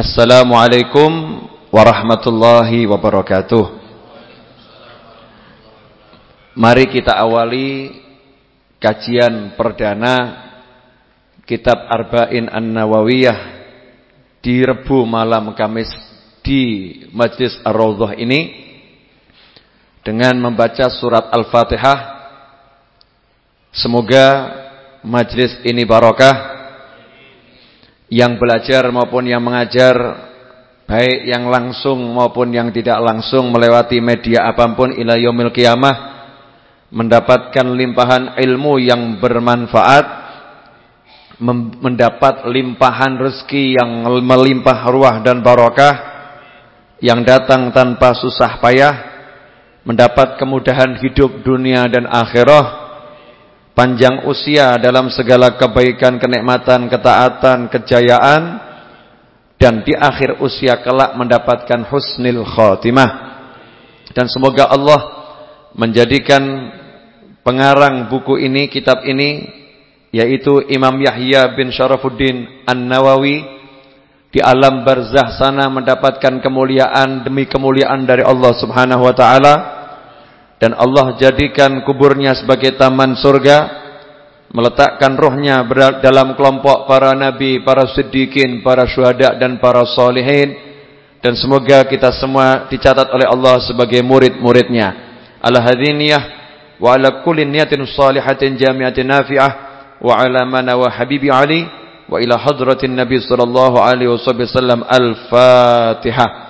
Assalamualaikum warahmatullahi wabarakatuh. Mari kita awali kajian perdana Kitab Arba'in An-Nawawiyah Di Rebu malam Kamis di Majlis Ar-Rawdah ini Dengan membaca surat Al-Fatihah. Semoga majlis ini barokah yang belajar maupun yang mengajar baik yang langsung maupun yang tidak langsung melewati media apa pun ila yaumil qiyamah mendapatkan limpahan ilmu yang bermanfaat mendapat limpahan rezeki yang melimpah ruah dan barokah yang datang tanpa susah payah mendapat kemudahan hidup dunia dan akhirah panjang usia dalam segala kebaikan, kenikmatan, ketaatan, kejayaan dan di akhir usia kelak mendapatkan husnul khotimah. Dan semoga Allah menjadikan pengarang buku ini, kitab ini yaitu Imam Yahya bin Syarafuddin An-Nawawi di alam barzah sana mendapatkan kemuliaan demi kemuliaan dari Allah Subhanahu wa taala dan Allah jadikan kuburnya sebagai taman surga meletakkan rohnya dalam kelompok para nabi, para siddiqin, para syuhada dan para solihin dan semoga kita semua dicatat oleh Allah sebagai murid-muridnya. Ala hadiniyah wa ala kulli niyatin salihatin jami'atin nafi'ah wa ala mana wa habibi ali wa ila hadratin nabi sallallahu alaihi wasallam al-fatihah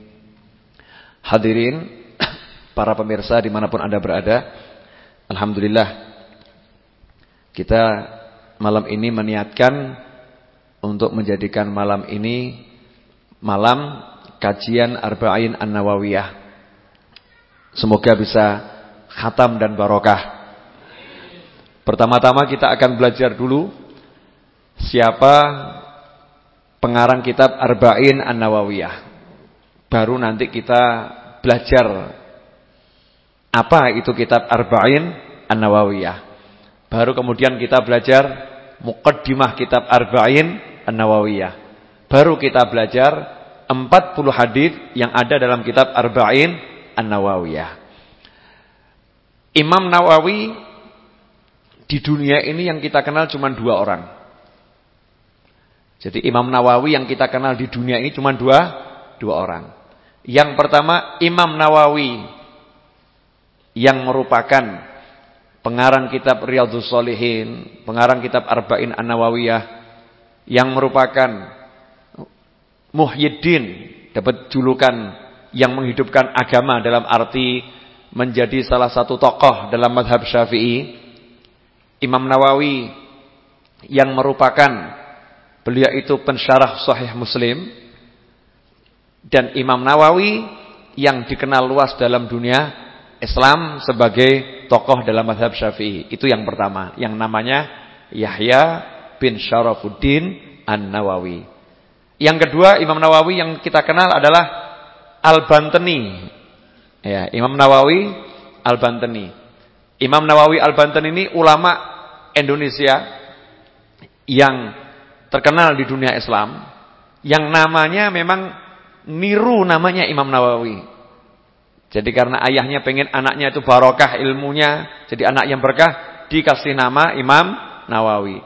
Hadirin para pemirsa di mana pun anda berada Alhamdulillah Kita malam ini meniatkan Untuk menjadikan malam ini Malam kajian Arba'in An-Nawawiyah. Semoga bisa khatam dan barokah. Pertama-tama kita akan belajar dulu Siapa pengarang kitab Arba'in An-Nawawiyah Baru nanti kita belajar apa itu kitab Arba'in An-Nawawiyah. Baru kemudian kita belajar muqaddimah kitab Arba'in An-Nawawiyah. Baru kita belajar 40 hadis yang ada dalam kitab Arba'in An-Nawawiyah. Imam Nawawi di dunia ini yang kita kenal cuma dua orang. Jadi Imam Nawawi yang kita kenal di dunia ini cuma dua, dua orang. Yang pertama Imam Nawawi yang merupakan pengarang kitab Riyadhus Shalihin, pengarang kitab Arba'in An-Nawawiyah yang merupakan Muhyiddin, dapat julukan yang menghidupkan agama dalam arti menjadi salah satu tokoh dalam madhab Syafi'i. Imam Nawawi yang merupakan beliau itu pensyarah Sahih Muslim dan Imam Nawawi yang dikenal luas dalam dunia Islam sebagai tokoh dalam mazhab Syafi'i. Itu yang pertama, yang namanya Yahya bin Syarafuddin An-Nawawi. Yang kedua, Imam Nawawi yang kita kenal adalah Al-Bantani. Ya, Imam Nawawi Al-Bantani. Imam Nawawi Al-Bantani ini ulama Indonesia yang terkenal di dunia Islam yang namanya memang niru namanya Imam Nawawi. Jadi karena ayahnya pengen anaknya itu barokah ilmunya, jadi anak yang berkah, dikasih nama Imam Nawawi.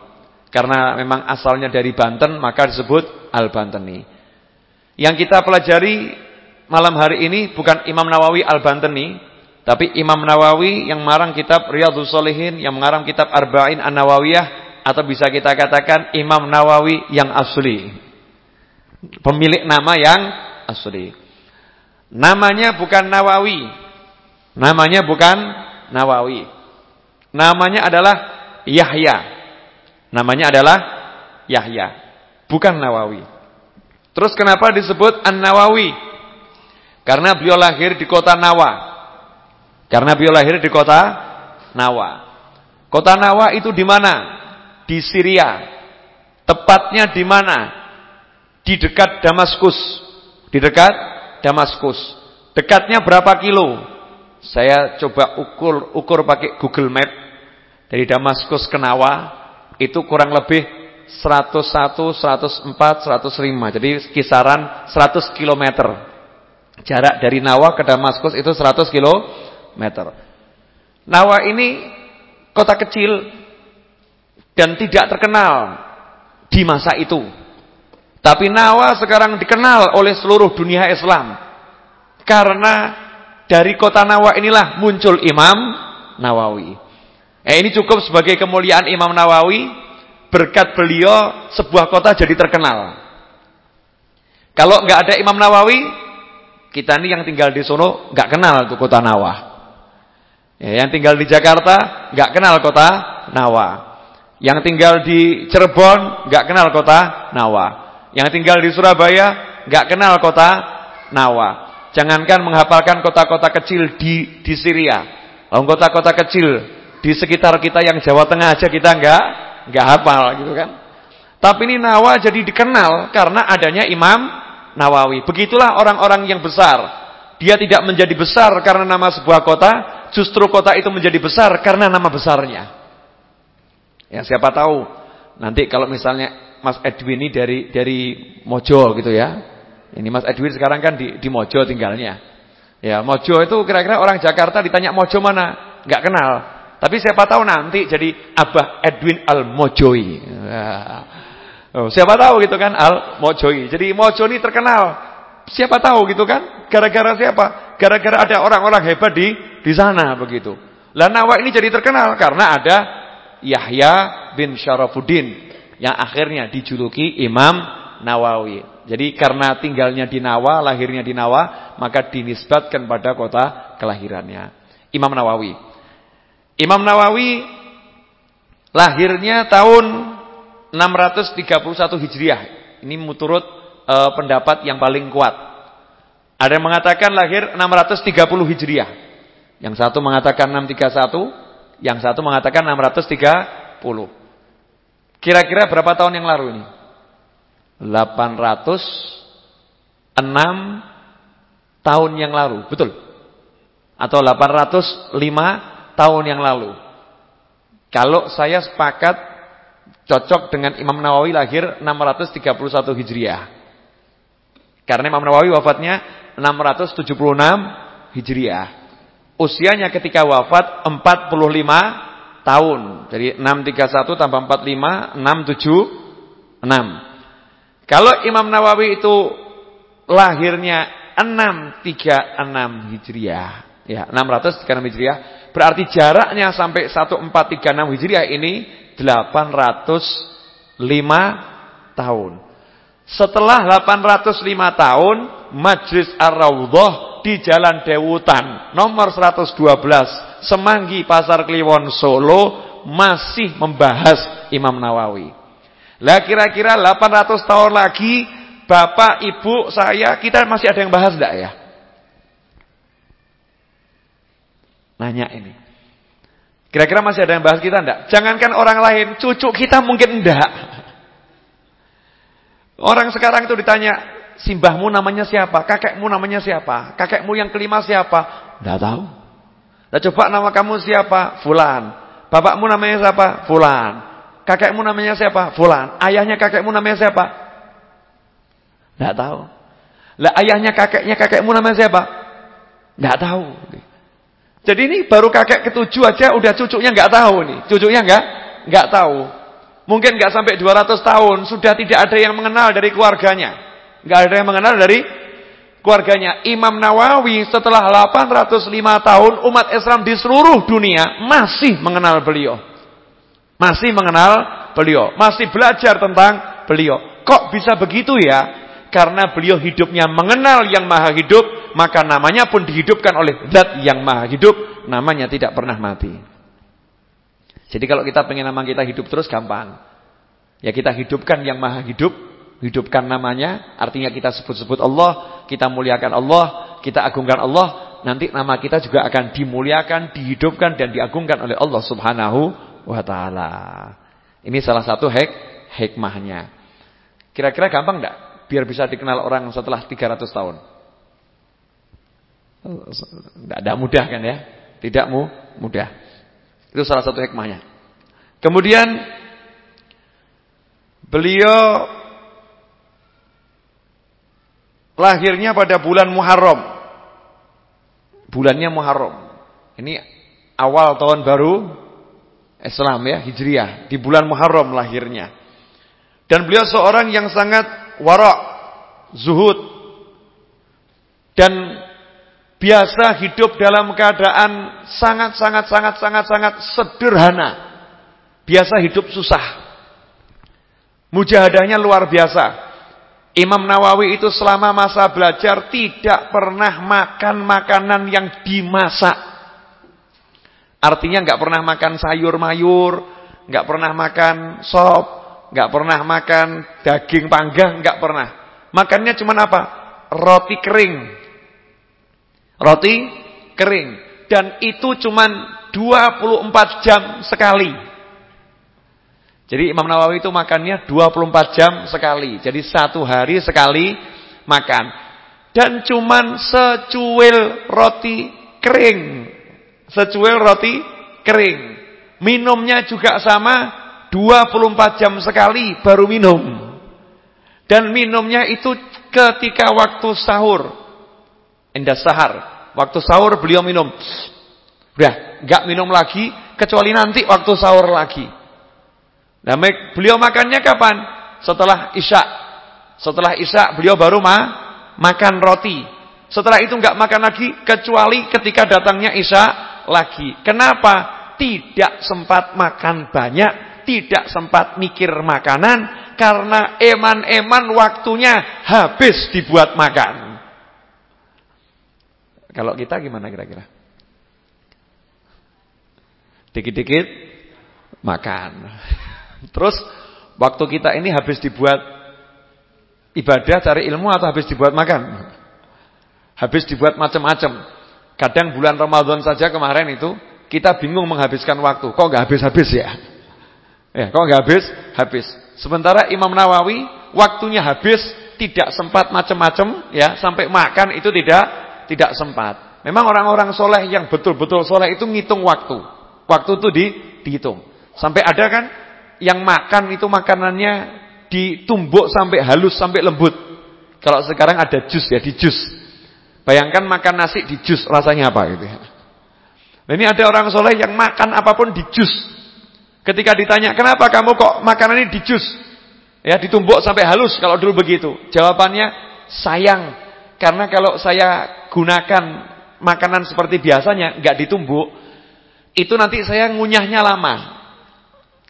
Karena memang asalnya dari Banten, maka disebut Al-Banteni. Yang kita pelajari malam hari ini bukan Imam Nawawi Al-Banteni, tapi Imam Nawawi yang mengarang kitab Riyadhus Shalihin, yang mengarang kitab Arba'in An-Nawawiyah, atau bisa kita katakan Imam Nawawi yang asli. Pemilik nama yang asli. Namanya bukan Nawawi. Namanya bukan Nawawi. Namanya adalah Yahya. Namanya adalah Yahya. Bukan Nawawi. Terus kenapa disebut An-Nawawi? Karena beliau lahir di kota Nawa. Karena beliau lahir di kota Nawa. Kota Nawa itu di mana? Di Syria. Tepatnya di mana? Di dekat Damaskus. Di dekat Damaskus. Dekatnya berapa kilo? Saya coba ukur ukur pakai Google Map. Dari Damaskus ke Nawa itu kurang lebih 101, 104, 105. Jadi kisaran 100 km. Jarak dari Nawa ke Damaskus itu 100 km. Nawa ini kota kecil dan tidak terkenal di masa itu. Tapi Nawa sekarang dikenal oleh seluruh dunia Islam. Karena dari kota Nawa inilah muncul Imam Nawawi. Eh, ini cukup sebagai kemuliaan Imam Nawawi. Berkat beliau sebuah kota jadi terkenal. Kalau nggak ada Imam Nawawi, kita ini yang tinggal di Solo nggak kenal tuh kota Nawa. Ya, yang tinggal di Jakarta nggak kenal kota Nawa. Yang tinggal di Cirebon nggak kenal kota Nawa. Yang tinggal di Surabaya nggak kenal kota Nawa. Jangankan menghafalkan kota-kota kecil di di Syria. Kota-kota kecil di sekitar kita yang Jawa Tengah aja kita enggak enggak hafal gitu kan. Tapi ini Nawa jadi dikenal karena adanya Imam Nawawi. Begitulah orang-orang yang besar. Dia tidak menjadi besar karena nama sebuah kota, justru kota itu menjadi besar karena nama besarnya. Ya siapa tahu nanti kalau misalnya Mas Edwin ini dari dari Mojo gitu ya. Ini Mas Edwin sekarang kan di, di Mojo tinggalnya. Ya, Mojo itu kira-kira orang Jakarta ditanya Mojo mana? Enggak kenal. Tapi siapa tahu nanti jadi Abah Edwin Al-Mojoi. Oh, siapa tahu gitu kan Al-Mojoi. Jadi Mojo ini terkenal. Siapa tahu gitu kan? Gara-gara siapa? Gara-gara ada orang-orang hebat di di sana begitu. Lah Nawa ini jadi terkenal karena ada Yahya bin Syarafuddin yang akhirnya dijuluki Imam Nawawi. Jadi karena tinggalnya di Nawa, lahirnya di Nawa, maka dinisbatkan pada kota kelahirannya. Imam Nawawi. Imam Nawawi lahirnya tahun 631 Hijriah. Ini menurut e, pendapat yang paling kuat. Ada yang mengatakan lahir 630 Hijriah. Yang satu mengatakan 631, yang satu mengatakan 630. Kira-kira berapa tahun yang lalu ini? 806 tahun yang lalu, betul? Atau 805 tahun yang lalu. Kalau saya sepakat cocok dengan Imam Nawawi lahir 631 Hijriah. Karena Imam Nawawi wafatnya 676 Hijriah. Usianya ketika wafat 45 tahun. Jadi 631 tambah 45 676. Kalau Imam Nawawi itu lahirnya 636 Hijriah. Ya, 636 Hijriah Berarti jaraknya sampai 1436 Hijriah ini 805 tahun. Setelah 805 tahun, Majlis Ar-Raudhah di Jalan Dewutan nomor 112 Semanggi Pasar Kliwon Solo masih membahas Imam Nawawi. Lah kira-kira 800 tahun lagi Bapak, Ibu, saya kita masih ada yang bahas enggak ya? Nanya ini. Kira-kira masih ada yang bahas kita enggak? Jangankan orang lain, cucu kita mungkin enggak. Orang sekarang itu ditanya, simbahmu namanya siapa? Kakekmu namanya siapa? Kakekmu yang kelima siapa? Enggak tahu. Nah, coba nama kamu siapa? Fulan. Bapakmu namanya siapa? Fulan. Kakekmu namanya siapa? Fulan. Ayahnya kakekmu namanya siapa? Enggak tahu. Lah ayahnya kakeknya kakekmu namanya siapa? Enggak tahu. Jadi ini baru kakek ketujuh aja udah cucunya nggak tahu nih. Cucunya nggak nggak tahu. Mungkin nggak sampai 200 tahun sudah tidak ada yang mengenal dari keluarganya. Nggak ada yang mengenal dari keluarganya. Imam Nawawi setelah 805 tahun umat Islam di seluruh dunia masih mengenal beliau. Masih mengenal beliau, masih belajar tentang beliau. Kok bisa begitu ya? Karena beliau hidupnya mengenal yang maha hidup maka namanya pun dihidupkan oleh zat yang maha hidup, namanya tidak pernah mati. Jadi kalau kita pengen nama kita hidup terus gampang. Ya kita hidupkan yang maha hidup, hidupkan namanya, artinya kita sebut-sebut Allah, kita muliakan Allah, kita agungkan Allah, nanti nama kita juga akan dimuliakan, dihidupkan dan diagungkan oleh Allah Subhanahu wa taala. Ini salah satu hik hikmahnya. Kira-kira gampang enggak biar bisa dikenal orang setelah 300 tahun? Enggak ada mudah kan ya? Tidak mu mudah. Itu salah satu hikmahnya. Kemudian beliau lahirnya pada bulan Muharram. Bulannya Muharram. Ini awal tahun baru Islam ya, Hijriah. Di bulan Muharram lahirnya. Dan beliau seorang yang sangat warak, zuhud. Dan biasa hidup dalam keadaan sangat-sangat-sangat-sangat-sangat sederhana. Biasa hidup susah. Mujahadahnya luar biasa. Imam Nawawi itu selama masa belajar tidak pernah makan makanan yang dimasak. Artinya nggak pernah makan sayur mayur, nggak pernah makan sop, nggak pernah makan daging panggang, nggak pernah. Makannya cuma apa? Roti kering. Roti kering. Dan itu cuma 24 jam sekali. Jadi Imam Nawawi itu makannya 24 jam sekali. Jadi satu hari sekali makan. Dan cuman secuil roti kering. Secuil roti kering. Minumnya juga sama 24 jam sekali baru minum. Dan minumnya itu ketika waktu sahur. Indah sahar. Waktu sahur beliau minum. Udah, enggak minum lagi kecuali nanti waktu sahur lagi. Nah, beliau makannya kapan? Setelah Isya. Setelah Isya beliau baru ma makan roti. Setelah itu enggak makan lagi kecuali ketika datangnya Isya lagi. Kenapa? Tidak sempat makan banyak, tidak sempat mikir makanan karena eman-eman waktunya habis dibuat makan. Kalau kita gimana kira-kira? Dikit-dikit makan. Terus waktu kita ini habis dibuat ibadah cari ilmu atau habis dibuat makan? Habis dibuat macam-macam. Kadang bulan Ramadan saja kemarin itu kita bingung menghabiskan waktu. Kok nggak habis-habis ya? Ya, kok nggak habis? Habis. Sementara Imam Nawawi waktunya habis, tidak sempat macam-macam ya, sampai makan itu tidak tidak sempat. Memang orang-orang soleh yang betul-betul soleh itu ngitung waktu. Waktu itu di, dihitung. Sampai ada kan yang makan itu makanannya ditumbuk sampai halus sampai lembut. Kalau sekarang ada jus ya, di jus. Bayangkan makan nasi di jus rasanya apa gitu ya. Nah, ini ada orang soleh yang makan apa pun di jus. Ketika ditanya, "Kenapa kamu kok makanan ini di jus?" Ya, ditumbuk sampai halus kalau dulu begitu. Jawabannya, "Sayang, karena kalau saya gunakan makanan seperti biasanya nggak ditumbuk, itu nanti saya ngunyahnya lama.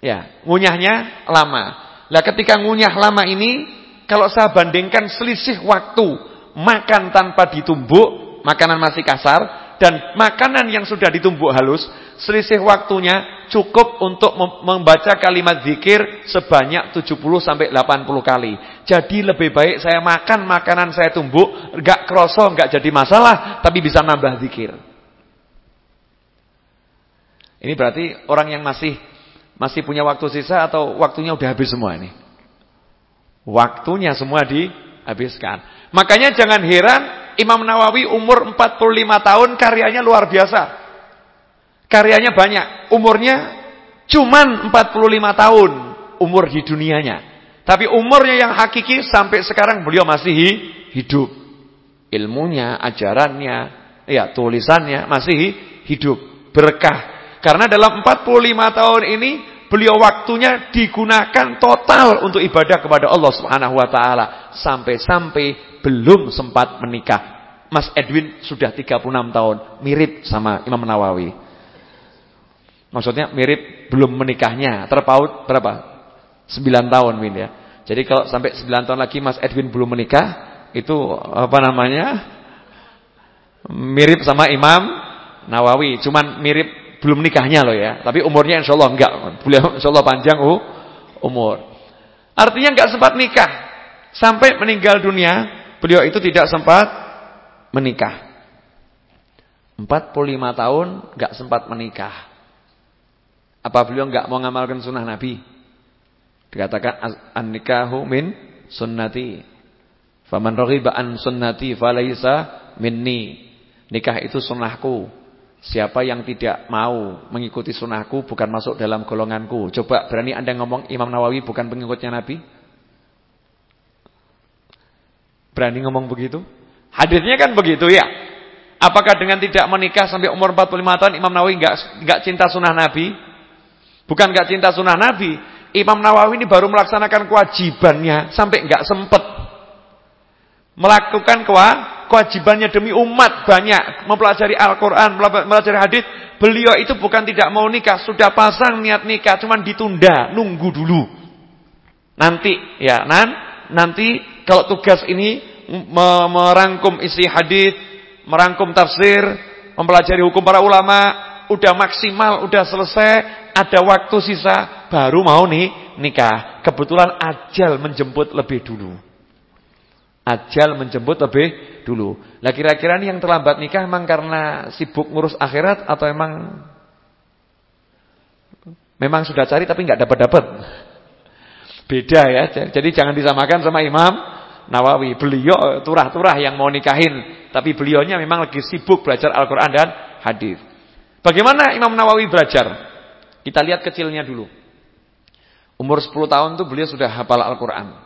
Ya, ngunyahnya lama. Lah ketika ngunyah lama ini, kalau saya bandingkan selisih waktu makan tanpa ditumbuk, makanan masih kasar, dan makanan yang sudah ditumbuk halus, selisih waktunya cukup untuk membaca kalimat zikir sebanyak 70 sampai 80 kali. Jadi lebih baik saya makan makanan saya tumbuk, enggak kroso, enggak jadi masalah, tapi bisa nambah zikir. Ini berarti orang yang masih masih punya waktu sisa atau waktunya udah habis semua ini? Waktunya semua dihabiskan. Makanya jangan heran Imam Nawawi umur 45 tahun karyanya luar biasa. Karyanya banyak. Umurnya cuman 45 tahun umur di dunianya. Tapi umurnya yang hakiki sampai sekarang beliau masih hidup. Ilmunya, ajarannya, ya tulisannya masih hidup. Berkah karena dalam 45 tahun ini beliau waktunya digunakan total untuk ibadah kepada Allah Subhanahu wa taala sampai-sampai belum sempat menikah. Mas Edwin sudah 36 tahun, mirip sama Imam Nawawi. Maksudnya mirip belum menikahnya, terpaut berapa? 9 tahun Min ya. Jadi kalau sampai 9 tahun lagi Mas Edwin belum menikah, itu apa namanya? Mirip sama Imam Nawawi, cuman mirip belum nikahnya loh ya. Tapi umurnya insya Allah enggak. Beliau insya Allah panjang uh, umur. Artinya enggak sempat nikah. Sampai meninggal dunia, beliau itu tidak sempat menikah. 45 tahun enggak sempat menikah. Apa beliau enggak mau ngamalkan sunnah Nabi? Dikatakan an-nikahu min sunnati. Faman raghiba an sunnati falaysa minni. Nikah itu sunnahku. Siapa yang tidak mau mengikuti sunnahku bukan masuk dalam golonganku. Coba berani Anda ngomong Imam Nawawi bukan pengikutnya Nabi? Berani ngomong begitu? Hadirnya kan begitu ya. Apakah dengan tidak menikah sampai umur 45 tahun Imam Nawawi enggak enggak cinta sunnah Nabi? Bukan enggak cinta sunnah Nabi. Imam Nawawi ini baru melaksanakan kewajibannya sampai enggak sempat melakukan kewajibannya demi umat banyak mempelajari Al-Qur'an, mempelajari hadis. Beliau itu bukan tidak mau nikah, sudah pasang niat nikah, cuman ditunda, nunggu dulu. Nanti ya, nan nanti kalau tugas ini merangkum isi hadis merangkum tafsir, mempelajari hukum para ulama, udah maksimal, udah selesai, ada waktu sisa, baru mau nih nikah. Kebetulan ajal menjemput lebih dulu. Ajal menjemput lebih dulu. Lah kira-kira nih yang terlambat nikah emang karena sibuk ngurus akhirat atau emang memang sudah cari tapi nggak dapat-dapat. Beda ya. Jadi jangan disamakan sama Imam Nawawi. Beliau turah-turah yang mau nikahin tapi beliaunya memang lagi sibuk belajar Al-Quran dan hadis. Bagaimana Imam Nawawi belajar? Kita lihat kecilnya dulu. Umur 10 tahun tuh beliau sudah hafal Al-Quran.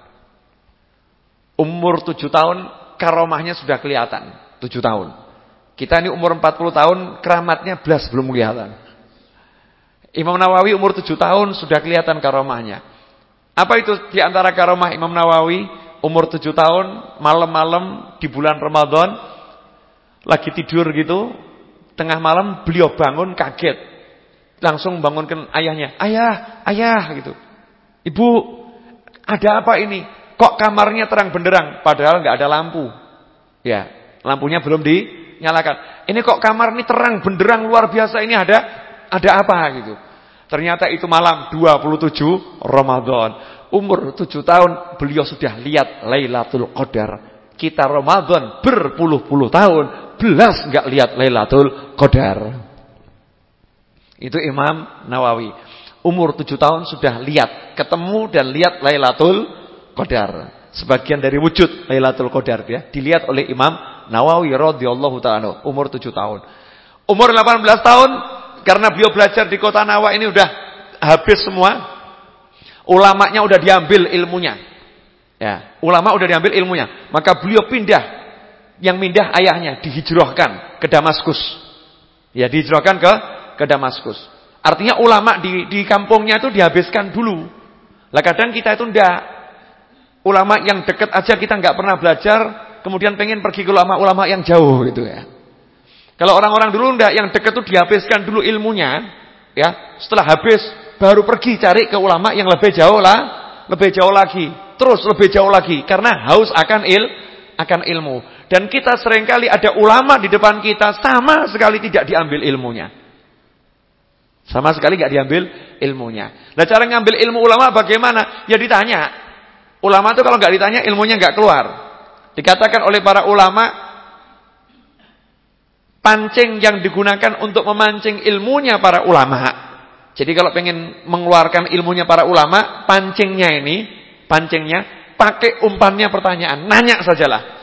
Umur 7 tahun karomahnya sudah kelihatan. 7 tahun. Kita ini umur 40 tahun keramatnya belas belum kelihatan. Imam Nawawi umur 7 tahun sudah kelihatan karomahnya. Apa itu di antara karomah Imam Nawawi? Umur 7 tahun, malam-malam di bulan Ramadan lagi tidur gitu, tengah malam beliau bangun kaget. Langsung bangunkan ayahnya, "Ayah, ayah," gitu. "Ibu, ada apa ini? Kok kamarnya terang benderang padahal nggak ada lampu?" Ya, lampunya belum dinyalakan. "Ini kok kamar ini terang benderang luar biasa ini ada ada apa?" gitu. Ternyata itu malam 27 Ramadan. Umur 7 tahun beliau sudah lihat Lailatul Qadar. Kita Ramadan berpuluh-puluh tahun belas nggak lihat Lailatul Qadar. Itu Imam Nawawi. Umur tujuh tahun sudah lihat, ketemu dan lihat Lailatul Qadar. Sebagian dari wujud Lailatul Qadar ya, dilihat oleh Imam Nawawi radhiyallahu taala umur tujuh tahun. Umur 18 tahun karena beliau belajar di kota Nawa ini udah habis semua. Ulamanya udah diambil ilmunya. Ya, ulama udah diambil ilmunya. Maka beliau pindah yang mindah ayahnya dihijrahkan ke Damaskus. Ya, dihijrahkan ke ke Damaskus. Artinya ulama di di kampungnya itu dihabiskan dulu. Lah kadang kita itu ndak ulama yang dekat aja kita nggak pernah belajar, kemudian pengen pergi ke ulama-ulama yang jauh gitu ya. Kalau orang-orang dulu ndak yang dekat itu dihabiskan dulu ilmunya, ya. Setelah habis baru pergi cari ke ulama yang lebih jauh lah, lebih jauh lagi, terus lebih jauh lagi karena haus akan il akan ilmu. Dan kita sering kali ada ulama di depan kita sama sekali tidak diambil ilmunya. Sama sekali tidak diambil ilmunya. Nah cara ngambil ilmu ulama bagaimana? Ya ditanya. Ulama itu kalau nggak ditanya ilmunya nggak keluar. Dikatakan oleh para ulama pancing yang digunakan untuk memancing ilmunya para ulama. Jadi kalau pengen mengeluarkan ilmunya para ulama, pancingnya ini, pancingnya pakai umpannya pertanyaan, nanya sajalah.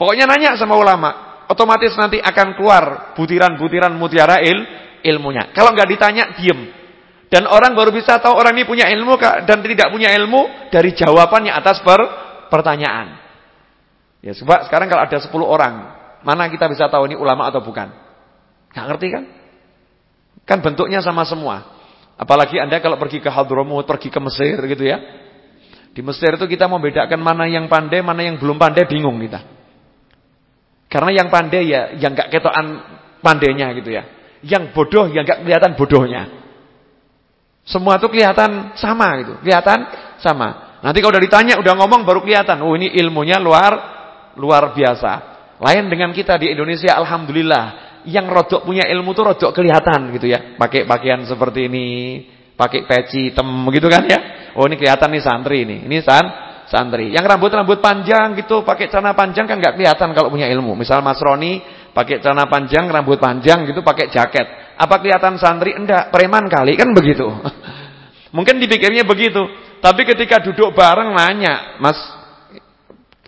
Pokoknya nanya sama ulama, otomatis nanti akan keluar butiran-butiran mutiara il, ilmunya. Kalau nggak ditanya, diem. Dan orang baru bisa tahu orang ini punya ilmu dan tidak punya ilmu dari jawabannya atas per, pertanyaan. Ya, sebab sekarang kalau ada 10 orang, mana kita bisa tahu ini ulama atau bukan? Nggak ngerti kan? Kan bentuknya sama semua. Apalagi Anda kalau pergi ke Hadramut, pergi ke Mesir gitu ya. Di Mesir itu kita membedakan mana yang pandai, mana yang belum pandai, bingung kita. Karena yang pandai ya yang gak ketokan pandainya gitu ya. Yang bodoh yang gak kelihatan bodohnya. Semua itu kelihatan sama gitu, kelihatan sama. Nanti kalau udah ditanya, udah ngomong baru kelihatan. Oh ini ilmunya luar luar biasa. Lain dengan kita di Indonesia, alhamdulillah, yang rodok punya ilmu tuh rodok kelihatan gitu ya. Pakai pakaian seperti ini, pakai peci hitam gitu kan ya. Oh ini kelihatan nih santri ini. Ini san santri. Yang rambut-rambut panjang gitu, pakai celana panjang kan nggak kelihatan kalau punya ilmu. Misal Mas Roni pakai celana panjang, rambut panjang gitu, pakai jaket. Apa kelihatan santri? Enggak, preman kali kan begitu. Mungkin dipikirnya begitu. Tapi ketika duduk bareng nanya, Mas,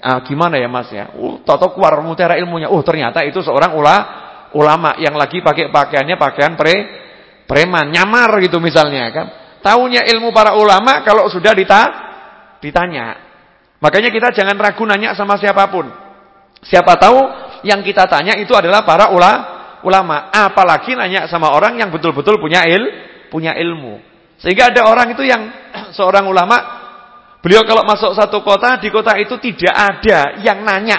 ah, gimana ya Mas ya? Uh, toto keluar mutiara ilmunya. Uh, ternyata itu seorang ula, ulama yang lagi pakai pakaiannya pakaian pre preman, nyamar gitu misalnya kan. Tahunya ilmu para ulama kalau sudah dita, ditanya. Makanya kita jangan ragu nanya sama siapa pun. Siapa tahu yang kita tanya itu adalah para ula, ulama. Apalagi nanya sama orang yang betul-betul punya il, punya ilmu. Sehingga ada orang itu yang seorang ulama, beliau kalau masuk satu kota, di kota itu tidak ada yang nanya.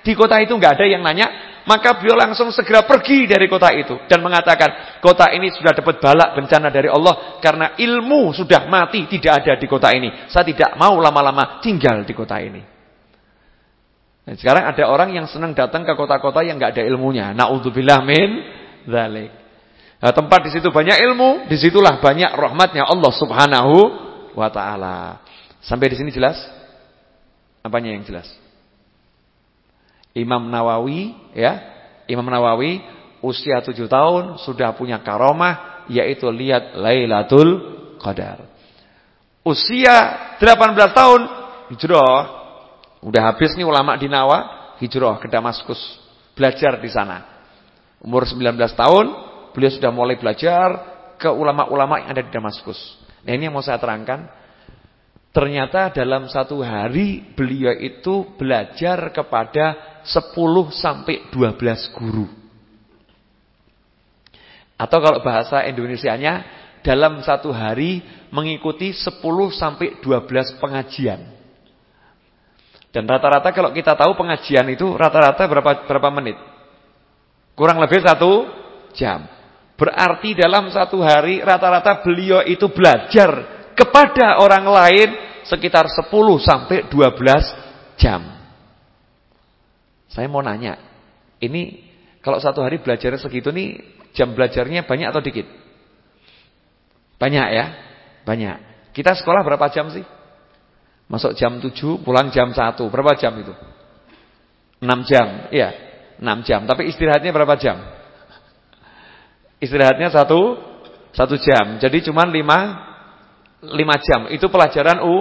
Di kota itu nggak ada yang nanya, maka beliau langsung segera pergi dari kota itu dan mengatakan, kota ini sudah dapat balak bencana dari Allah karena ilmu sudah mati tidak ada di kota ini. Saya tidak mau lama-lama tinggal di kota ini. Dan sekarang ada orang yang senang datang ke kota-kota yang nggak ada ilmunya. Naudzubillah min dzalik. Nah, tempat di situ banyak ilmu, di situlah banyak rahmatnya Allah Subhanahu wa taala. Sampai di sini jelas? Apanya yang jelas? Imam Nawawi ya, Imam Nawawi usia 7 tahun sudah punya karomah yaitu lihat Lailatul Qadar. Usia 18 tahun hijrah. Udah habis nih ulama di Nawa, hijrah ke Damaskus, belajar di sana. Umur 19 tahun beliau sudah mulai belajar ke ulama-ulama yang ada di Damaskus. Nah ini yang mau saya terangkan. Ternyata dalam satu hari beliau itu belajar kepada 10 sampai 12 guru. Atau kalau bahasa Indonesianya dalam satu hari mengikuti 10 sampai 12 pengajian. Dan rata-rata kalau kita tahu pengajian itu rata-rata berapa berapa menit? Kurang lebih satu jam. Berarti dalam satu hari rata-rata beliau itu belajar kepada orang lain sekitar 10 sampai 12 jam. Saya mau nanya, ini kalau satu hari belajar segitu nih jam belajarnya banyak atau dikit? Banyak ya? Banyak. Kita sekolah berapa jam sih? Masuk jam 7, pulang jam 1. Berapa jam itu? 6 jam. Iya, 6 jam. Tapi istirahatnya berapa jam? Istirahatnya satu satu jam. Jadi cuma lima lima jam. Itu pelajaran u,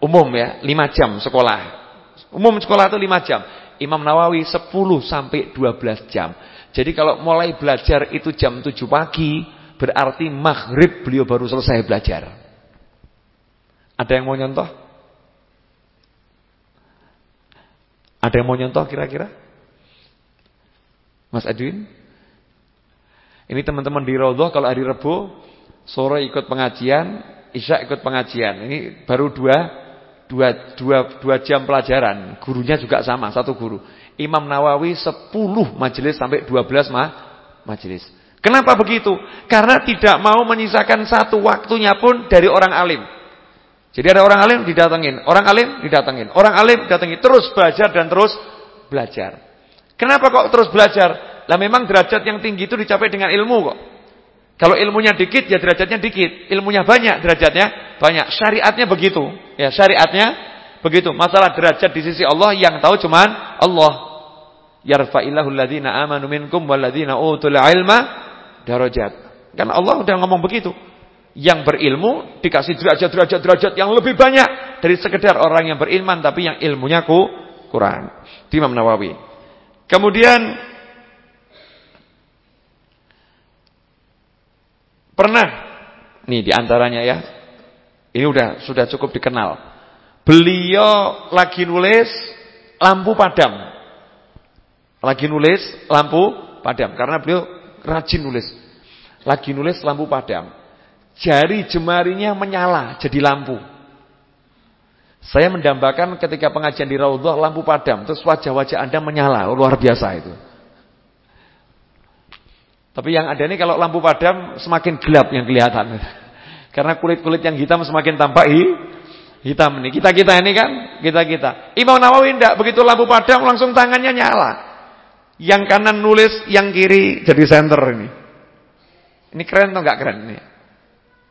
umum ya, lima jam sekolah. Umum sekolah itu lima jam. Imam Nawawi 10 sampai 12 jam. Jadi kalau mulai belajar itu jam 7 pagi, berarti maghrib beliau baru selesai belajar. Ada yang mau nyontoh? Ada yang mau nyontoh kira-kira? Mas Edwin? Ini teman-teman di Raudhah kalau hari Rebu sore ikut pengajian, Isya ikut pengajian. Ini baru dua, dua, dua, dua jam pelajaran. Gurunya juga sama, satu guru. Imam Nawawi 10 majelis sampai 12 ma majelis. Kenapa begitu? Karena tidak mau menyisakan satu waktunya pun dari orang alim. Jadi ada orang alim didatengin, orang alim didatengin, orang alim didatengin, terus belajar dan terus belajar. Kenapa kok terus belajar? Lah memang derajat yang tinggi itu dicapai dengan ilmu kok. Kalau ilmunya dikit ya derajatnya dikit, ilmunya banyak derajatnya banyak. Syariatnya begitu. Ya, syariatnya begitu. Masalah derajat di sisi Allah yang tahu cuman Allah. Yarfa'illahu alladziina aamanu minkum walladziina utul ilma darajat. Kan Allah udah ngomong begitu. Yang berilmu dikasih derajat-derajat-derajat yang lebih banyak dari sekedar orang yang berilman tapi yang ilmunya ku kurang. Imam Nawawi. Kemudian Pernah, nih di antaranya ya, ini udah sudah cukup dikenal. Beliau lagi nulis lampu padam, lagi nulis lampu padam karena beliau rajin nulis. Lagi nulis lampu padam, jari jemarinya menyala jadi lampu. Saya mendambakan ketika pengajian di Raudhah lampu padam, terus wajah-wajah Anda menyala, luar biasa itu. Tapi yang ada ini kalau lampu padam semakin gelap yang kelihatan. Karena kulit-kulit yang hitam semakin tampak hitam ini. Kita-kita ini kan, kita-kita. Imam Nawawi tidak begitu lampu padam langsung tangannya nyala. Yang kanan nulis, yang kiri jadi center ini. Ini keren atau enggak keren ini?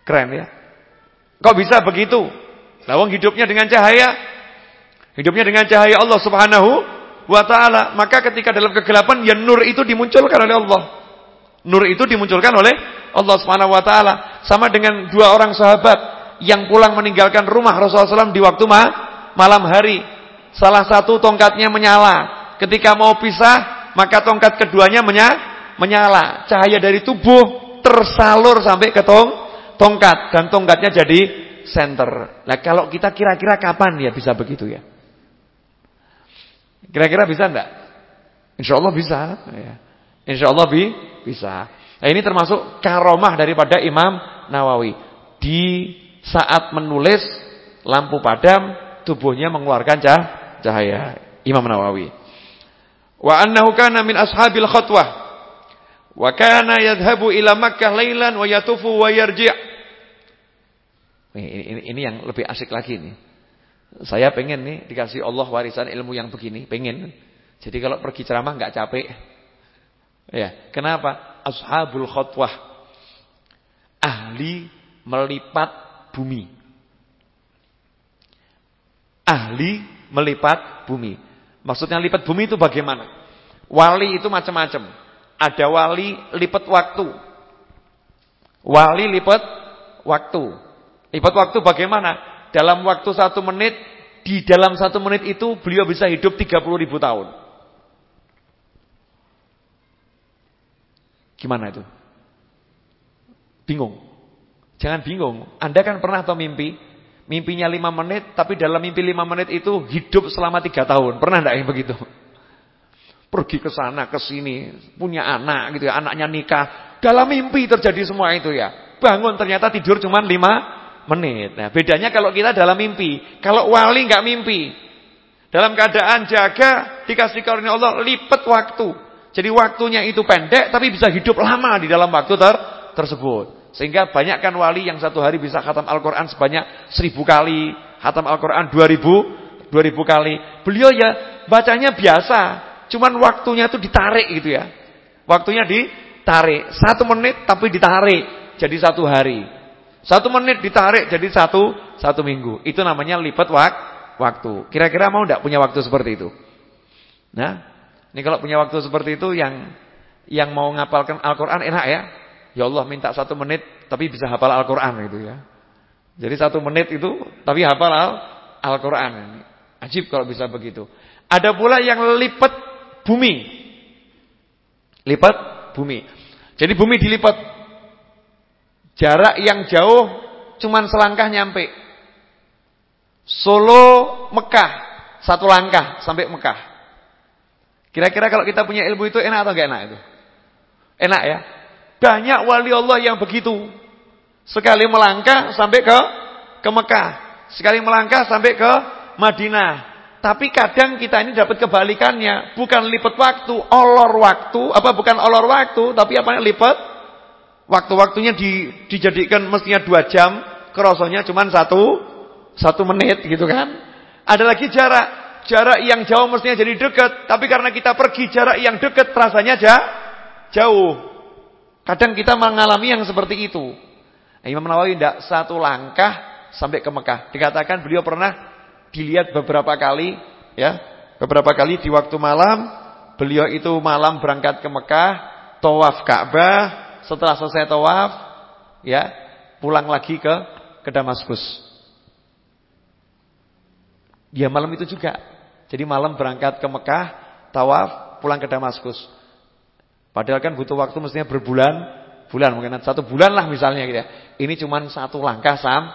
Keren ya. Kok bisa begitu? Lawang hidupnya dengan cahaya Hidupnya dengan cahaya Allah Subhanahu wa taala. Maka ketika dalam kegelapan ya nur itu dimunculkan oleh Allah. Nur itu dimunculkan oleh Allah Subhanahu wa taala. Sama dengan dua orang sahabat yang pulang meninggalkan rumah Rasulullah SAW di waktu ma malam hari. Salah satu tongkatnya menyala. Ketika mau pisah, maka tongkat keduanya menya menyala. Cahaya dari tubuh tersalur sampai ke tong tongkat dan tongkatnya jadi center. Nah, kalau kita kira-kira kapan ya bisa begitu ya? Kira-kira bisa enggak? Insya Allah bisa. Ya. Insya Allah bi bisa. Nah, ini termasuk karomah daripada Imam Nawawi. Di saat menulis lampu padam, tubuhnya mengeluarkan cah cahaya. Imam Nawawi. Wa annahu kana min ashabil khatwah. Wa kana yadhhabu ila Makkah lailan wa yatufu wa yarji'. Ini, ini, yang lebih asik lagi nih. Saya pengen nih dikasih Allah warisan ilmu yang begini, pengen. Jadi kalau pergi ceramah nggak capek. Ya, kenapa? Ashabul khutwah. Ahli melipat bumi. Ahli melipat bumi. Maksudnya lipat bumi itu bagaimana? Wali itu macam-macam. Ada wali lipat waktu. Wali lipat waktu. Lipat waktu bagaimana? dalam waktu satu menit, di dalam satu menit itu beliau bisa hidup 30 ribu tahun. Gimana itu? Bingung. Jangan bingung. Anda kan pernah atau mimpi? Mimpinya 5 menit, tapi dalam mimpi 5 menit itu hidup selama 3 tahun. Pernah enggak yang begitu? Pergi ke sana, ke sini, punya anak gitu ya, anaknya nikah. Dalam mimpi terjadi semua itu ya. Bangun ternyata tidur cuma 5 menit. Nah, bedanya kalau kita dalam mimpi. Kalau wali nggak mimpi. Dalam keadaan jaga dikasih karunia Allah lipat waktu. Jadi waktunya itu pendek tapi bisa hidup lama di dalam waktu ter tersebut. Sehingga banyak kan wali yang satu hari bisa khatam Al-Quran sebanyak seribu kali. Khatam Al-Quran dua ribu, dua ribu kali. Beliau ya bacanya biasa. Cuman waktunya itu ditarik gitu ya. Waktunya ditarik. Satu menit tapi ditarik. Jadi satu hari. Satu menit ditarik jadi satu satu minggu. Itu namanya lipat wak, waktu. Kira-kira mau tidak punya waktu seperti itu? Nah, ini kalau punya waktu seperti itu yang yang mau ngapalkan Al-Quran enak ya. Ya Allah minta satu menit tapi bisa hafal Al-Quran gitu ya. Jadi satu menit itu tapi hafal Al-Quran. Ajib kalau bisa begitu. Ada pula yang lipat bumi. Lipat bumi. Jadi bumi dilipat Jarak yang jauh cuman selangkah nyampe. Solo Mekah, satu langkah sampai Mekah. Kira-kira kalau kita punya ilmu itu enak atau enggak enak itu? Enak ya. Banyak wali Allah yang begitu. Sekali melangkah sampai ke ke Mekah, sekali melangkah sampai ke Madinah. Tapi kadang kita ini dapat kebalikannya, bukan lipat waktu, olor waktu, apa bukan olor waktu, tapi apa lipat Waktu-waktunya di, dijadikan mestinya dua jam, kerosonya cuma satu, satu menit gitu kan. Ada lagi jarak, jarak yang jauh mestinya jadi dekat, tapi karena kita pergi jarak yang dekat rasanya ja, jauh. Kadang kita mengalami yang seperti itu. Imam Nawawi tidak satu langkah sampai ke Mekah. Dikatakan beliau pernah dilihat beberapa kali, ya, beberapa kali di waktu malam, beliau itu malam berangkat ke Mekah, tawaf Ka'bah, setelah selesai tawaf ya pulang lagi ke ke Damaskus. Dia malam itu juga. Jadi malam berangkat ke Mekah, tawaf, pulang ke Damaskus. Padahal kan butuh waktu mestinya berbulan, bulan mungkin satu bulan lah misalnya gitu ya. Ini cuma satu langkah sam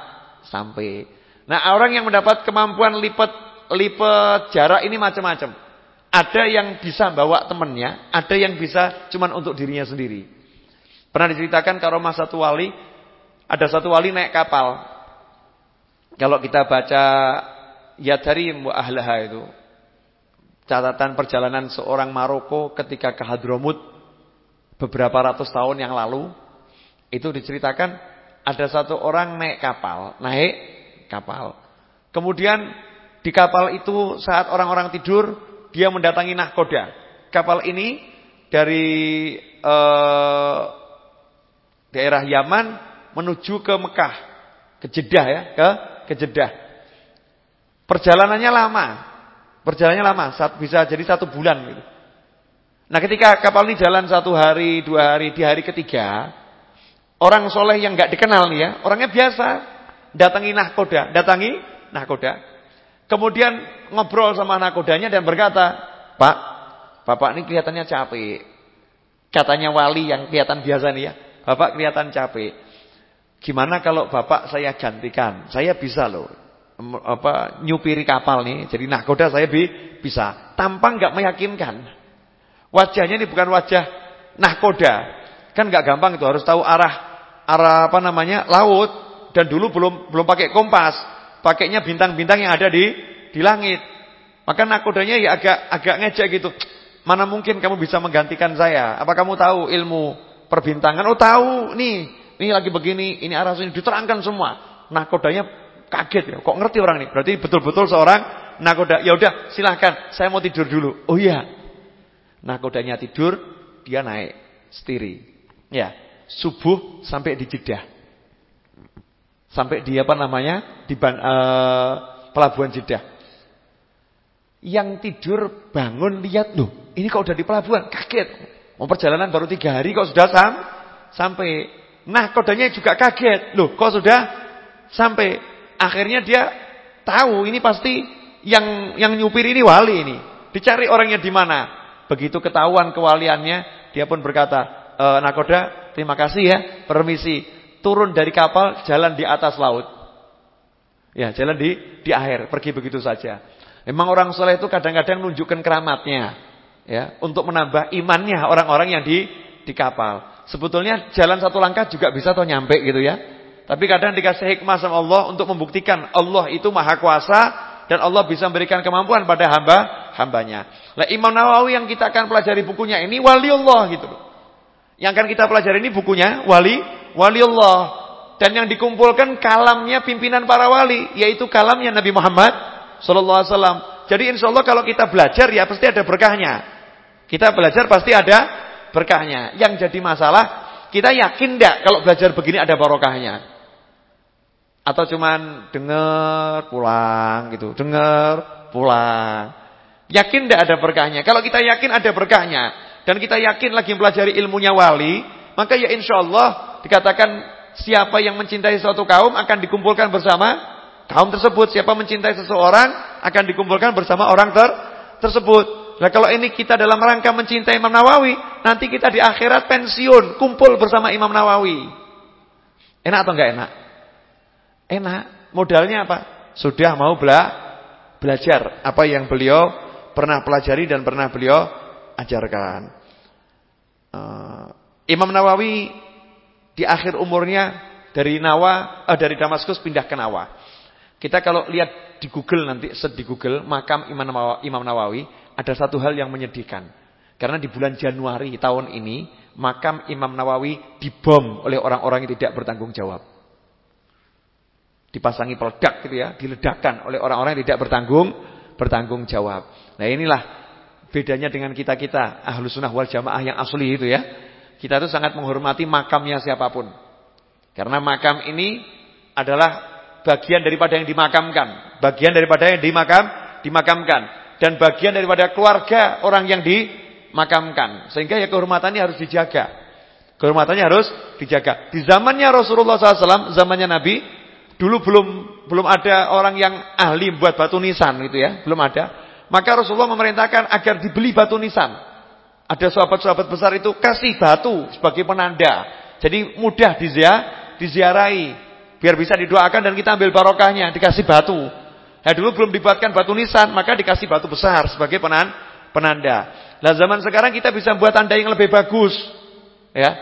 sampai. Nah, orang yang mendapat kemampuan lipat lipat jarak ini macam-macam. Ada yang bisa bawa temannya, ada yang bisa cuma untuk dirinya sendiri. Pernah diceritakan karomah satu wali, ada satu wali naik kapal. Kalau kita baca Yadari Mu'ahlaha itu, catatan perjalanan seorang Maroko ketika ke Hadromut beberapa ratus tahun yang lalu, itu diceritakan ada satu orang naik kapal, naik kapal. Kemudian di kapal itu saat orang-orang tidur, dia mendatangi nahkoda. Kapal ini dari eh, daerah Yaman menuju ke Mekah, ke Jeddah ya, ke ke Jeddah. Perjalanannya lama. Perjalanannya lama, bisa jadi satu bulan gitu. Nah ketika kapal ini jalan satu hari, dua hari, di hari ketiga, orang soleh yang nggak dikenal nih ya, orangnya biasa, datangi nahkoda, datangi nahkoda. Kemudian ngobrol sama nahkodanya dan berkata, Pak, Bapak ini kelihatannya capek. Katanya wali yang kelihatan biasa nih ya, Bapak kelihatan capek. Gimana kalau Bapak saya gantikan? Saya bisa loh apa nyupiri kapal nih. Jadi nahkoda saya bi bisa. Tanpa nggak meyakinkan. Wajahnya ini bukan wajah nahkoda. Kan nggak gampang itu harus tahu arah arah apa namanya? laut dan dulu belum belum pakai kompas, pakainya bintang-bintang yang ada di di langit. Maka nahkodanya ya agak agak ngejek gitu. Mana mungkin kamu bisa menggantikan saya? Apa kamu tahu ilmu perbintangan? Oh, tahu. Nih, ini lagi begini, ini arah sini diterangkan semua. Nahkodanya kaget ya. Kok ngerti orang ini? Berarti betul-betul seorang nakoda. Ya udah, silahkan. Saya mau tidur dulu. Oh iya. Nakodanya tidur, dia naik setiri. Ya, subuh sampai di Jeddah. Sampai di apa namanya? Di uh, pelabuhan Jeddah. Yang tidur bangun lihat loh, ini kok udah di pelabuhan, kaget. Mau perjalanan baru tiga hari kok sudah sam sampai. Nah kodanya juga kaget, loh kok sudah sampai. Akhirnya dia tahu ini pasti yang yang nyupir ini wali ini. Dicari orangnya di mana. Begitu ketahuan kewaliannya, dia pun berkata, e, Nakoda, terima kasih ya, permisi. Turun dari kapal, jalan di atas laut. Ya, jalan di di akhir, pergi begitu saja. Memang orang soleh itu kadang-kadang nunjukkan keramatnya, ya, untuk menambah imannya orang-orang yang di di kapal. Sebetulnya jalan satu langkah juga bisa tuh nyampe gitu ya. Tapi kadang dikasih hikmah sama Allah untuk membuktikan Allah itu maha kuasa dan Allah bisa memberikan kemampuan pada hamba hambanya. Lah Imam Nawawi yang kita akan pelajari bukunya ini wali Allah gitu Yang akan kita pelajari ini bukunya wali wali Allah dan yang dikumpulkan kalamnya pimpinan para wali yaitu kalamnya Nabi Muhammad sallallahu alaihi wasallam. Jadi insyaallah kalau kita belajar ya pasti ada berkahnya. Kita belajar pasti ada berkahnya. Yang jadi masalah kita yakin enggak kalau belajar begini ada barokahnya? Atau cuman dengar pulang gitu, dengar pulang. Yakin tidak ada berkahnya? Kalau kita yakin ada berkahnya dan kita yakin lagi mempelajari ilmunya wali, maka ya insya Allah dikatakan siapa yang mencintai suatu kaum akan dikumpulkan bersama kaum tersebut. Siapa mencintai seseorang akan dikumpulkan bersama orang ter tersebut. Nah kalau ini kita dalam rangka mencintai Imam Nawawi, nanti kita di akhirat pensiun, kumpul bersama Imam Nawawi. Enak atau enggak enak? Enak. Modalnya apa? Sudah mau bela belajar apa yang beliau pernah pelajari dan pernah beliau ajarkan. Uh, Imam Nawawi di akhir umurnya dari Nawa uh, dari Damaskus pindah ke Nawa. Kita kalau lihat di Google nanti set di Google makam Imam Nawawi, Imam Nawawi ada satu hal yang menyedihkan. Karena di bulan Januari tahun ini makam Imam Nawawi dibom oleh orang-orang yang tidak bertanggung jawab. Dipasangi peledak gitu ya, diledakkan oleh orang-orang yang tidak bertanggung bertanggung jawab. Nah inilah bedanya dengan kita-kita ahlu sunnah wal jamaah yang asli itu ya. Kita itu sangat menghormati makamnya siapa pun. Karena makam ini adalah bagian daripada yang dimakamkan. Bagian daripada yang dimakam, dimakamkan. Dan bagian daripada keluarga orang yang dimakamkan. Sehingga ya kehormatannya harus dijaga. Kehormatannya harus dijaga. Di zamannya Rasulullah SAW, zamannya Nabi, dulu belum belum ada orang yang ahli buat batu nisan gitu ya, belum ada. Maka Rasulullah memerintahkan agar dibeli batu nisan. Ada sahabat-sahabat besar itu kasih batu sebagai penanda. Jadi mudah dizia, diziarahi. Biar bisa didoakan dan kita ambil barokahnya. Dikasih batu. Nah dulu belum dibuatkan batu nisan, maka dikasih batu besar sebagai penan, penanda. Nah zaman sekarang kita bisa buat tanda yang lebih bagus. ya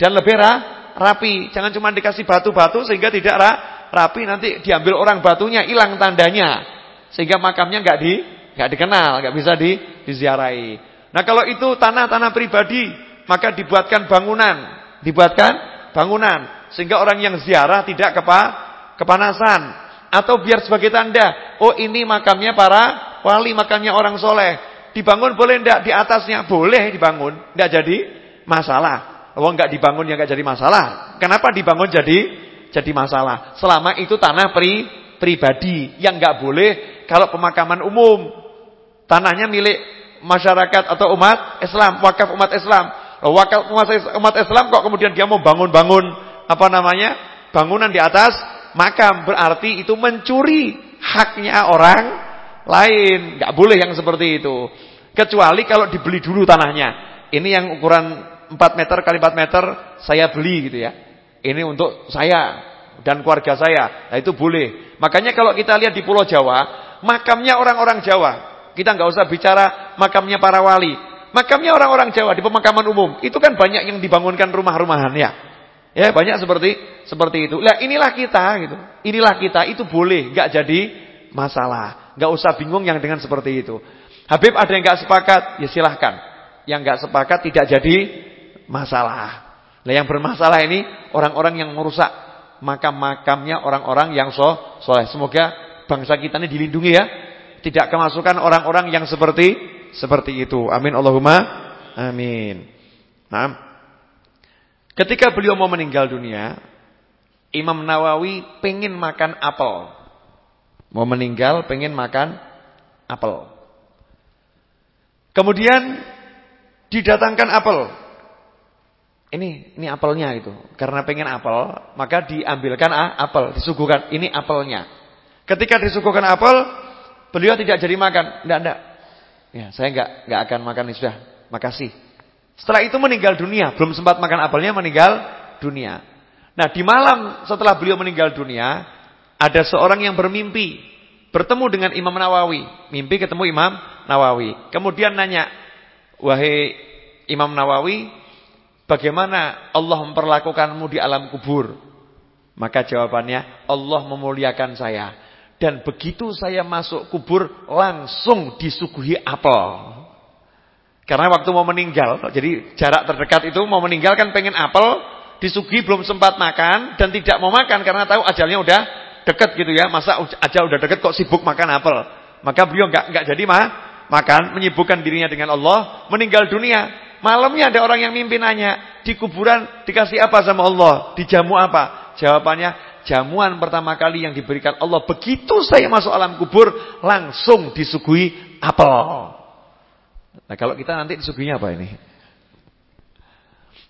Dan lebih ra, rapi. Jangan cuma dikasih batu-batu sehingga tidak ra, rapi. Nanti diambil orang batunya, hilang tandanya. Sehingga makamnya nggak di nggak dikenal, nggak bisa di, diziarahi. Nah kalau itu tanah-tanah pribadi, maka dibuatkan bangunan, dibuatkan bangunan sehingga orang yang ziarah tidak kepa, kepanasan atau biar sebagai tanda, oh ini makamnya para wali, makamnya orang soleh. Dibangun boleh enggak di atasnya? Boleh dibangun, enggak jadi masalah. Oh enggak dibangun yang enggak jadi masalah. Kenapa dibangun jadi jadi masalah? Selama itu tanah pri pribadi yang enggak boleh kalau pemakaman umum. Tanahnya milik masyarakat atau umat Islam, wakaf umat Islam. Wakaf umat Islam kok kemudian dia mau bangun-bangun apa namanya? bangunan di atas makam berarti itu mencuri haknya orang lain. Enggak boleh yang seperti itu. Kecuali kalau dibeli dulu tanahnya. Ini yang ukuran 4 meter kali 4 meter saya beli gitu ya. Ini untuk saya dan keluarga saya. Nah itu boleh. Makanya kalau kita lihat di Pulau Jawa, makamnya orang-orang Jawa. Kita nggak usah bicara makamnya para wali. Makamnya orang-orang Jawa di pemakaman umum. Itu kan banyak yang dibangunkan rumah-rumahan ya. Ya banyak seperti seperti itu. Lah inilah kita gitu. Inilah kita itu boleh, nggak jadi masalah. Nggak usah bingung yang dengan seperti itu. Habib ada yang nggak sepakat, ya silahkan. Yang nggak sepakat tidak jadi masalah. Nah yang bermasalah ini orang-orang yang merusak makam-makamnya orang-orang yang so soleh. Semoga bangsa kita ini dilindungi ya. Tidak kemasukan orang-orang yang seperti seperti itu. Amin Allahumma amin. Nah, ketika beliau mau meninggal dunia, Imam Nawawi pengen makan apel. Mau meninggal pengen makan apel. Kemudian didatangkan apel. Ini ini apelnya itu. Karena pengen apel, maka diambilkan ah, apel, disuguhkan. Ini apelnya. Ketika disuguhkan apel, beliau tidak jadi makan. Enggak, enggak. Ya, saya enggak enggak akan makan ini sudah. Makasih. Setelah itu meninggal dunia, belum sempat makan apelnya meninggal dunia. Nah, di malam setelah beliau meninggal dunia, ada seorang yang bermimpi bertemu dengan Imam Nawawi. Mimpi ketemu Imam Nawawi. Kemudian nanya, "Wahai Imam Nawawi, bagaimana Allah memperlakukanmu di alam kubur?" Maka jawabannya, "Allah memuliakan saya." Dan begitu saya masuk kubur langsung disuguhi apel. Karena waktu mau meninggal, jadi jarak terdekat itu mau meninggal kan pengen apel, disuguhi belum sempat makan dan tidak mau makan karena tahu ajalnya udah dekat gitu ya. Masa ajal udah dekat kok sibuk makan apel. Maka beliau enggak enggak jadi mah makan, menyibukkan dirinya dengan Allah, meninggal dunia. Malamnya ada orang yang mimpi nanya, di kuburan dikasih apa sama Allah? Dijamu apa? Jawabannya, jamuan pertama kali yang diberikan Allah. Begitu saya masuk alam kubur, langsung disuguhi apel. Nah kalau kita nanti disuguhinya apa ini?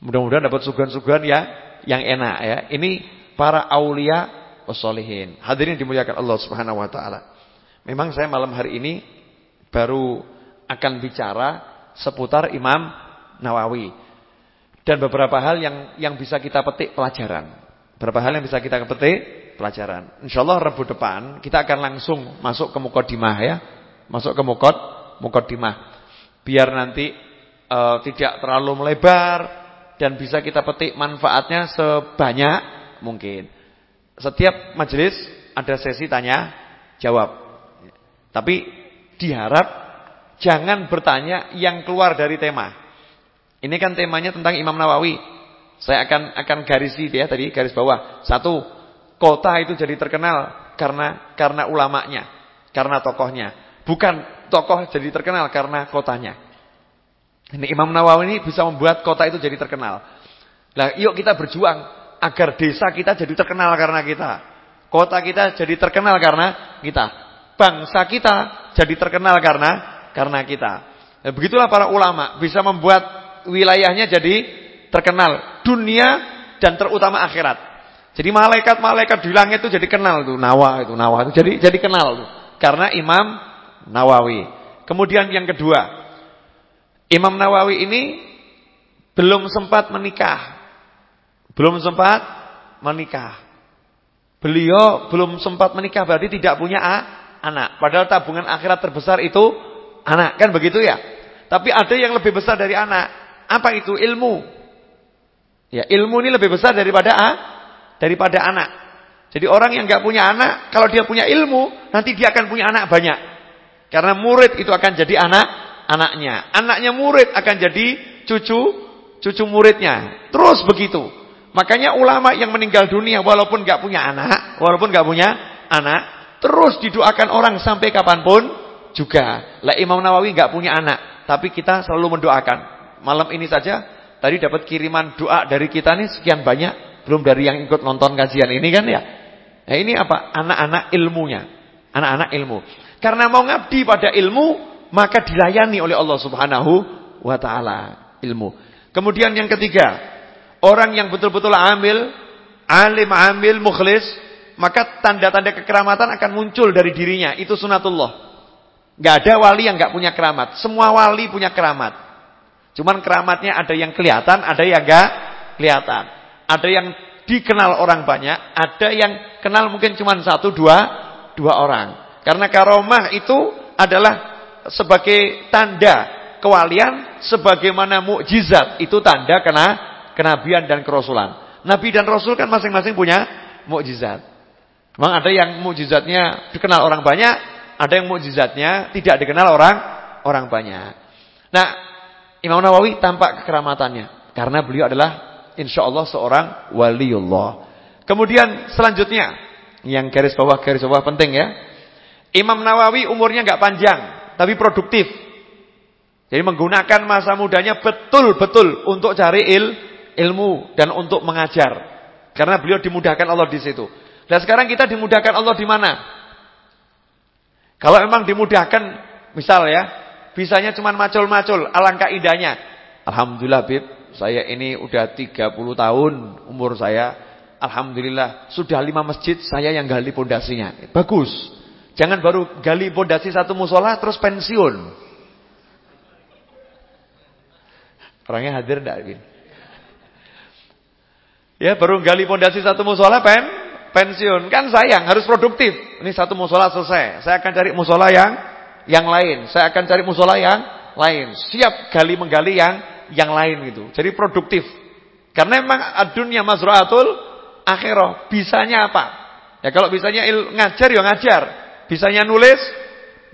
Mudah-mudahan dapat suguhan-suguhan ya yang enak ya. Ini para aulia wassalihin. Hadirin dimuliakan Allah Subhanahu wa taala. Memang saya malam hari ini baru akan bicara seputar Imam Nawawi. Dan beberapa hal yang yang bisa kita petik pelajaran. Beberapa hal yang bisa kita petik pelajaran. Insyaallah Rabu depan kita akan langsung masuk ke mukadimah ya. Masuk ke mukad mukadimah. Biar nanti uh, tidak terlalu melebar dan bisa kita petik manfaatnya sebanyak mungkin. Setiap majelis ada sesi tanya jawab. Tapi diharap jangan bertanya yang keluar dari tema. Ini kan temanya tentang Imam Nawawi. Saya akan akan garisi dia tadi garis bawah. Satu, kota itu jadi terkenal karena karena ulamanya, karena tokohnya. Bukan tokoh jadi terkenal karena kotanya. Ini Imam Nawawi ini bisa membuat kota itu jadi terkenal. Nah, yuk kita berjuang agar desa kita jadi terkenal karena kita. Kota kita jadi terkenal karena kita. Bangsa kita jadi terkenal karena karena kita. Nah, begitulah para ulama bisa membuat wilayahnya jadi terkenal dunia dan terutama akhirat. Jadi malaikat-malaikat di langit itu jadi kenal tuh Nawa itu Nawa itu jadi jadi kenal tuh karena Imam Nawawi. Kemudian yang kedua, Imam Nawawi ini belum sempat menikah. Belum sempat menikah. Beliau belum sempat menikah berarti tidak punya anak. Padahal tabungan akhirat terbesar itu anak, kan begitu ya? Tapi ada yang lebih besar dari anak. Apa itu ilmu? Ya, ilmu ini lebih besar daripada a, daripada anak. Jadi orang yang nggak punya anak, kalau dia punya ilmu, nanti dia akan punya anak banyak. Karena murid itu akan jadi anak anaknya. Anaknya murid akan jadi cucu cucu muridnya. Terus begitu. Makanya ulama yang meninggal dunia walaupun nggak punya anak, walaupun nggak punya anak, terus didoakan orang sampai kapan pun juga. Lah Imam Nawawi nggak punya anak, tapi kita selalu mendoakan malam ini saja tadi dapat kiriman doa dari kita nih sekian banyak, belum dari yang ikut nonton kajian ini kan ya. Nah ini apa? Anak-anak ilmunya. Anak-anak ilmu. Karena mau ngabdi pada ilmu, maka dilayani oleh Allah Subhanahu wa taala ilmu. Kemudian yang ketiga, orang yang betul-betul amil, alim amil mukhlis, maka tanda-tanda kekeramatan akan muncul dari dirinya. Itu sunatullah. Gak ada wali yang gak punya keramat. Semua wali punya keramat. Cuman keramatnya ada yang kelihatan, ada yang gak kelihatan. Ada yang dikenal orang banyak, ada yang kenal mungkin cuma satu dua dua orang. Karena karomah itu adalah sebagai tanda kewalian, sebagaimana mukjizat itu tanda kena kenabian dan kerasulan. Nabi dan rasul kan masing-masing punya mukjizat. Memang ada yang mukjizatnya dikenal orang banyak, ada yang mukjizatnya tidak dikenal orang orang banyak. Nah, Imam Nawawi tampak kekeramatannya karena beliau adalah insya Allah seorang waliullah. Kemudian selanjutnya yang garis bawah garis bawah penting ya. Imam Nawawi umurnya nggak panjang tapi produktif. Jadi menggunakan masa mudanya betul-betul untuk cari il, ilmu dan untuk mengajar. Karena beliau dimudahkan Allah di situ. Dan sekarang kita dimudahkan Allah di mana? Kalau memang dimudahkan, misal ya, bisanya cuma macul-macul, alangkah indahnya. Alhamdulillah Bib, saya ini udah 30 tahun umur saya. Alhamdulillah, sudah lima masjid saya yang gali pondasinya. Bagus. Jangan baru gali pondasi satu musola terus pensiun. Orangnya hadir enggak, Bin? Ya, baru gali pondasi satu musola pen pensiun. Kan sayang, harus produktif. Ini satu musola selesai. Saya akan cari musola yang yang lain. Saya akan cari musola yang lain. Siap gali menggali yang yang lain gitu. Jadi produktif. Karena memang dunia mazraatul akhirah. Bisanya apa? Ya kalau bisanya il, ngajar ya ngajar. Bisanya nulis,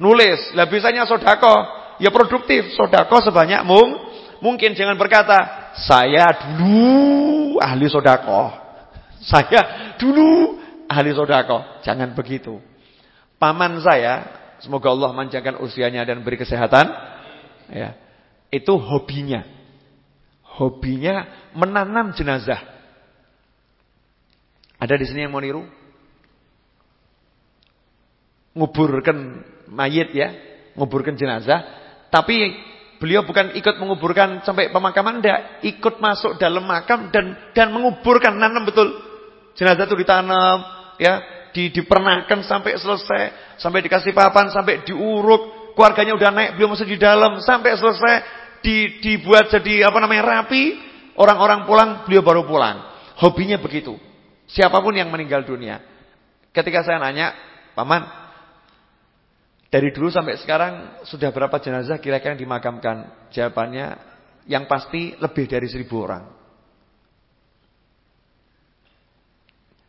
nulis. Lah bisanya sodako, ya produktif. Sodako sebanyak mung, mungkin jangan berkata, saya dulu ahli sodako. Saya dulu ahli sodako. Jangan begitu. Paman saya, semoga Allah manjakan usianya dan beri kesehatan. Ya, itu hobinya. Hobinya menanam jenazah. Ada di sini yang mau niru? Nguburkan mayit ya, nguburkan jenazah. Tapi beliau bukan ikut menguburkan sampai pemakaman, tidak. Ikut masuk dalam makam dan dan menguburkan, nanam betul. Jenazah itu ditanam, ya, di dipernahkan sampai selesai, sampai dikasih papan, sampai diuruk, keluarganya udah naik, belum masuk di dalam, sampai selesai di, dibuat jadi apa namanya rapi, orang-orang pulang, beliau baru pulang. Hobinya begitu. Siapa pun yang meninggal dunia. Ketika saya nanya, paman, dari dulu sampai sekarang sudah berapa jenazah kira-kira yang dimakamkan? Jawabannya yang pasti lebih dari seribu orang.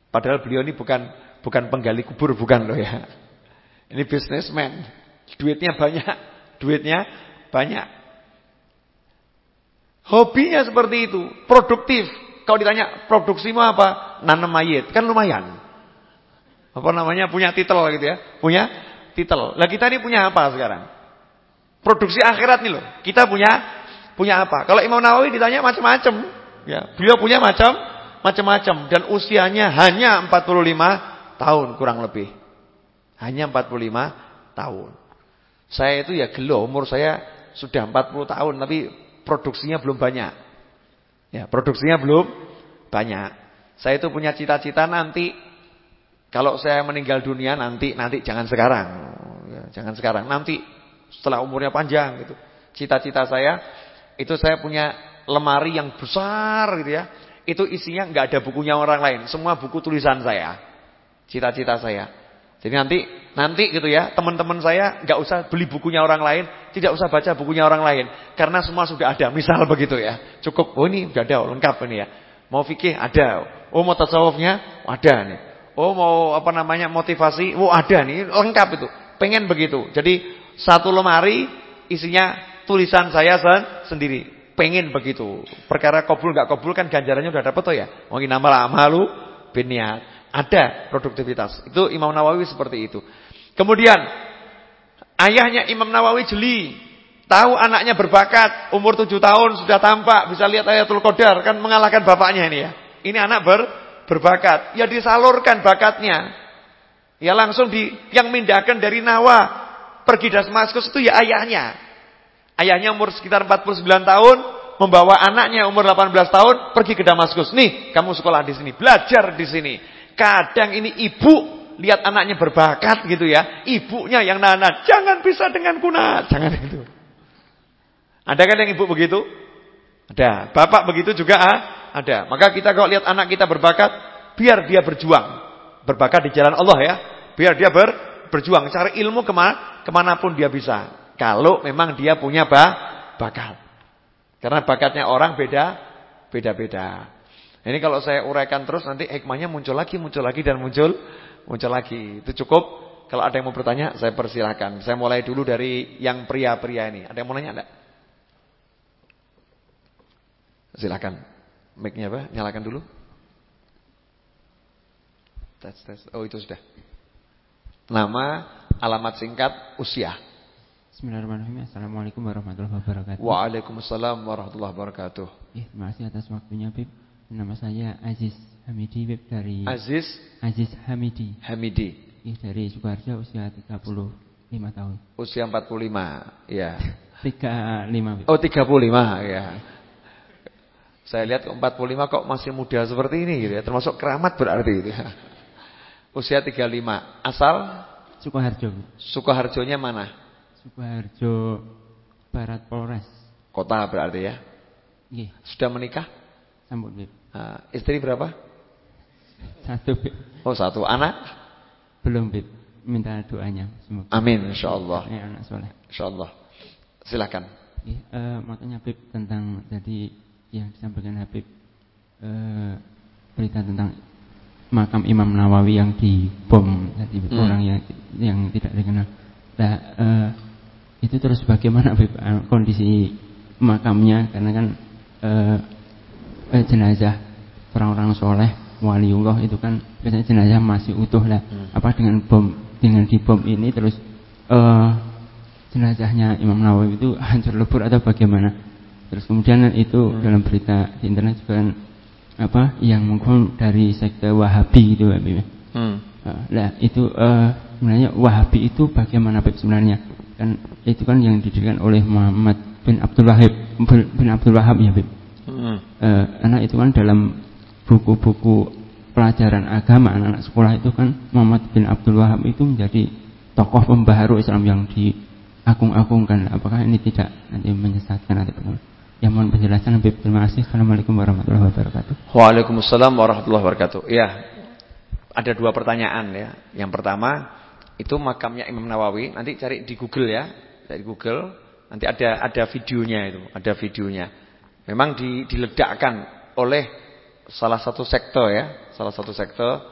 Padahal beliau ini bukan bukan penggali kubur, bukan loh ya. Ini bisnismen. Duitnya banyak, duitnya banyak. Hobinya seperti itu, produktif. Kalau ditanya produksimu apa? Nanam mayit, kan lumayan. Apa namanya? Punya titel gitu ya. Punya titel. Lah kita ini punya apa sekarang? Produksi akhirat nih loh. Kita punya punya apa? Kalau Imam Nawawi ditanya macam-macam, ya. Beliau punya macam macam-macam dan usianya hanya 45 tahun kurang lebih. Hanya 45 tahun. Saya itu ya gelo, umur saya sudah 40 tahun tapi produksinya belum banyak. Ya, produksinya belum banyak. Saya itu punya cita-cita nanti kalau saya meninggal dunia nanti nanti jangan sekarang. Ya, jangan sekarang, nanti setelah umurnya panjang gitu. Cita-cita saya itu saya punya lemari yang besar gitu ya itu isinya nggak ada bukunya orang lain, semua buku tulisan saya. Cita-cita saya. Jadi nanti nanti gitu ya, teman-teman saya nggak usah beli bukunya orang lain, tidak usah baca bukunya orang lain karena semua sudah ada. Misal begitu ya. Cukup oh ini sudah ada lengkap ini ya. Mau fikih ada. Oh mau tasawufnya ada nih. Oh mau apa namanya motivasi, oh ada nih, lengkap itu. Pengen begitu. Jadi satu lemari isinya tulisan saya sendiri pengen begitu. Perkara kabul nggak kabul kan ganjarannya udah dapat tuh ya. Mungkin amal amalu biniat. Ada produktivitas. Itu Imam Nawawi seperti itu. Kemudian ayahnya Imam Nawawi jeli. Tahu anaknya berbakat, umur tujuh tahun sudah tampak, bisa lihat ayatul qadar kan mengalahkan bapaknya ini ya. Ini anak ber berbakat, ya disalurkan bakatnya. Ya langsung di yang mindahkan dari Nawa Pergi Damaskus itu ya ayahnya. Ayahnya umur sekitar 49 tahun, membawa anaknya umur 18 tahun pergi ke Damaskus. Nih, kamu sekolah di sini, belajar di sini. Kadang ini ibu lihat anaknya berbakat gitu ya. Ibunya yang nana, jangan bisa dengan kuna, jangan itu. Ada kan yang ibu begitu? Ada. Bapak begitu juga ah? ada. Maka kita kalau lihat anak kita berbakat, biar dia berjuang. Berbakat di jalan Allah ya. Biar dia ber, berjuang. Cari ilmu ke mana, ke mana pun dia bisa. Kalau memang dia punya bah, bakat. Karena bakatnya orang beda, beda-beda. Ini kalau saya uraikan terus nanti hikmahnya muncul lagi, muncul lagi dan muncul, muncul lagi. Itu cukup. Kalau ada yang mau bertanya, saya persilahkan. Saya mulai dulu dari yang pria-pria ini. Ada yang mau nanya enggak? Silakan. Mic-nya apa? Nyalakan dulu. Tes tes. Oh, itu sudah. Nama, alamat singkat, usia. Bismillahirrahmanirrahim. Assalamualaikum warahmatullahi wabarakatuh. Waalaikumsalam warahmatullahi wabarakatuh. Ya, terima kasih atas waktunya, Bib. Nama saya Aziz Hamidi, Bib dari Aziz Aziz Hamidi. Hamidi. Ya, dari Sukoharjo usia 35 tahun. Usia 45, ya. 35, Bib. Oh, 35, ya. Saya lihat 45 kok masih muda seperti ini gitu ya. Termasuk keramat berarti itu ya. Usia 35. Asal Sukoharjo. Sukoharjonya mana? Sukoharjo Barat Polres. Kota berarti ya. Nggih. Sudah menikah? Sambut, Bib. Nah, istri berapa? Satu, Bib. Oh, satu. Anak? Belum, Bib. Minta doanya semoga. Amin insyaallah. Ya, anak soleh. Insyaallah. Silakan. Nggih, eh mau tanya Bib tentang tadi yang disampaikan Habib eh, berita tentang makam Imam Nawawi yang dibom tadi hmm. orang yang yang tidak dikenal. Nah, eh, itu terus bagaimana Habib eh, kondisi makamnya karena kan eh, eh, jenazah orang-orang soleh waliullah itu kan biasanya jenazah masih utuh lah. Hmm. Apa dengan bom dengan dibom ini terus eh, jenazahnya Imam Nawawi itu hancur lebur atau bagaimana? Terus kemudian itu hmm. dalam berita di internet juga kan apa yang mungkin dari sekte Wahabi gitu ya. Hmm. Nah, itu uh, sebenarnya Wahabi itu bagaimana Pak sebenarnya? Kan itu kan yang didirikan oleh Muhammad bin Abdul Wahab bin Abdul Wahab ya. Hmm. Uh, karena itu kan dalam buku-buku pelajaran agama anak-anak sekolah itu kan Muhammad bin Abdul Wahab itu menjadi tokoh pembaharu Islam yang diagung-agungkan. Apakah ini tidak nanti menyesatkan atau bagaimana? Yang mohon penjelasan Habib. Terima kasih. Assalamualaikum warahmatullahi wabarakatuh. Waalaikumsalam warahmatullahi wabarakatuh. Ya, ada dua pertanyaan ya. Yang pertama itu makamnya Imam Nawawi. Nanti cari di Google ya, cari Google. Nanti ada ada videonya itu, ada videonya. Memang di, diledakkan oleh salah satu sektor ya, salah satu sektor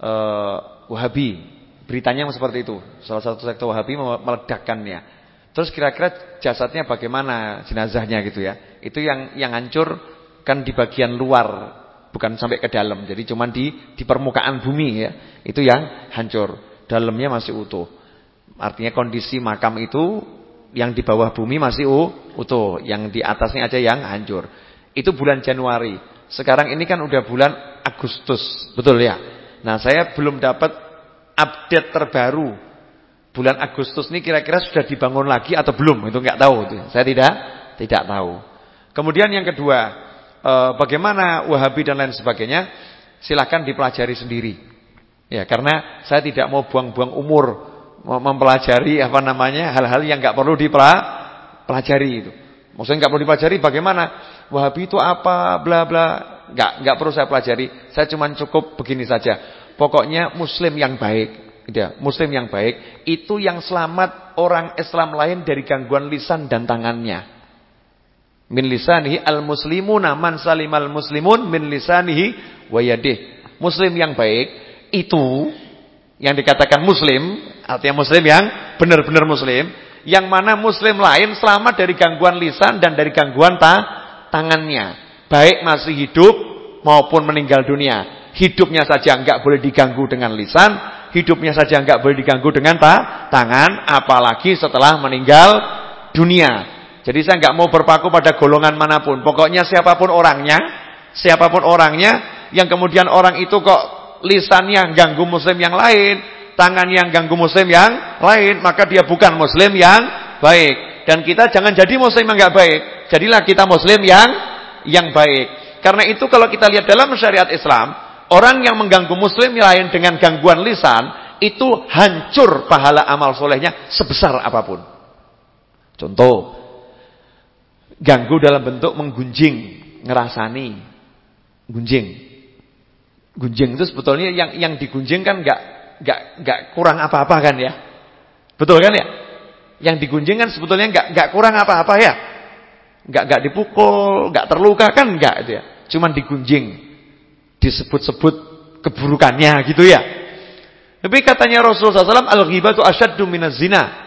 uh, Wahabi. Beritanya seperti itu. Salah satu sektor Wahabi meledakkannya. Terus kira-kira jasadnya bagaimana jenazahnya gitu ya. Itu yang yang hancur kan di bagian luar, bukan sampai ke dalam. Jadi cuma di di permukaan bumi ya. Itu yang hancur. Dalamnya masih utuh. Artinya kondisi makam itu yang di bawah bumi masih utuh, yang di atasnya aja yang hancur. Itu bulan Januari. Sekarang ini kan udah bulan Agustus, betul ya? Nah, saya belum dapat update terbaru bulan Agustus ini kira-kira sudah dibangun lagi atau belum? Itu nggak tahu. Saya tidak tidak tahu. Kemudian yang kedua, eh, bagaimana Wahabi dan lain sebagainya, silahkan dipelajari sendiri. Ya, karena saya tidak mau buang-buang umur mempelajari apa namanya hal-hal yang nggak perlu dipelajari itu. Maksudnya nggak perlu dipelajari bagaimana Wahabi itu apa bla bla nggak nggak perlu saya pelajari. Saya cuma cukup begini saja. Pokoknya muslim yang baik ya, muslim yang baik itu yang selamat orang Islam lain dari gangguan lisan dan tangannya. Min lisanihi al-muslimuna man salimal muslimun min lisanihi wa yadih. Muslim yang baik itu yang dikatakan muslim, artinya muslim yang benar-benar muslim, yang mana muslim lain selamat dari gangguan lisan dan dari gangguan ta tangannya, baik masih hidup maupun meninggal dunia. Hidupnya saja enggak boleh diganggu dengan lisan, hidupnya saja enggak boleh diganggu dengan ta tangan, apalagi setelah meninggal dunia. Jadi saya enggak mau berpaku pada golongan mana pun. Pokoknya siapa pun orangnya, siapa pun orangnya, yang kemudian orang itu kok lisannya ganggu muslim yang lain, tangan yang ganggu muslim yang lain, maka dia bukan muslim yang baik. Dan kita jangan jadi muslim yang enggak baik. Jadilah kita muslim yang yang baik. Karena itu kalau kita lihat dalam syariat Islam, orang yang mengganggu muslim lain dengan gangguan lisan, itu hancur pahala amal solehnya sebesar apa pun. Contoh, ganggu dalam bentuk menggunjing, ngerasani, gunjing. Gunjing itu sebetulnya yang yang digunjing kan enggak enggak enggak kurang apa-apa kan ya. Betul kan ya? Yang digunjing kan sebetulnya enggak enggak kurang apa-apa ya. Enggak enggak dipukul, enggak terluka kan enggak itu ya. Cuman digunjing. Disebut-sebut keburukannya gitu ya. Tapi katanya Rasulullah SAW al-ghibatu asyaddu minaz zina.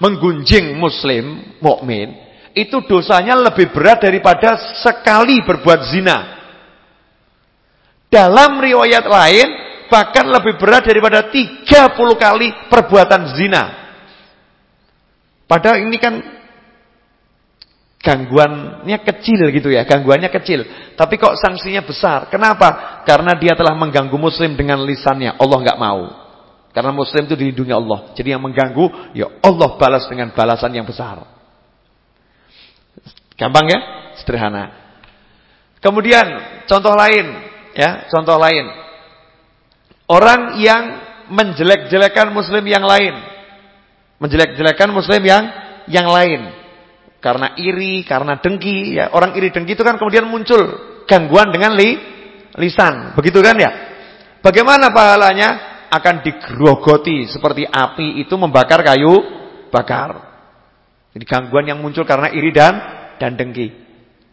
Menggunjing muslim, mukmin itu dosanya lebih berat daripada sekali berbuat zina. Dalam riwayat lain bahkan lebih berat daripada 30 kali perbuatan zina. Padahal ini kan gangguannya kecil gitu ya, gangguannya kecil. Tapi kok sanksinya besar. Kenapa? Karena dia telah mengganggu muslim dengan lisannya. Allah nggak mau. Karena muslim itu dilindungi Allah. Jadi yang mengganggu, ya Allah balas dengan balasan yang besar. Gampang ya? Sederhana. Kemudian contoh lain, ya, contoh lain. Orang yang menjelek-jelekan muslim yang lain. Menjelek-jelekan muslim yang yang lain. Karena iri, karena dengki, ya. Orang iri dengki itu kan kemudian muncul gangguan dengan li, lisan. Begitu kan ya? Bagaimana pahalanya? Akan digerogoti seperti api itu membakar kayu bakar. Jadi gangguan yang muncul karena iri dan dan dengki.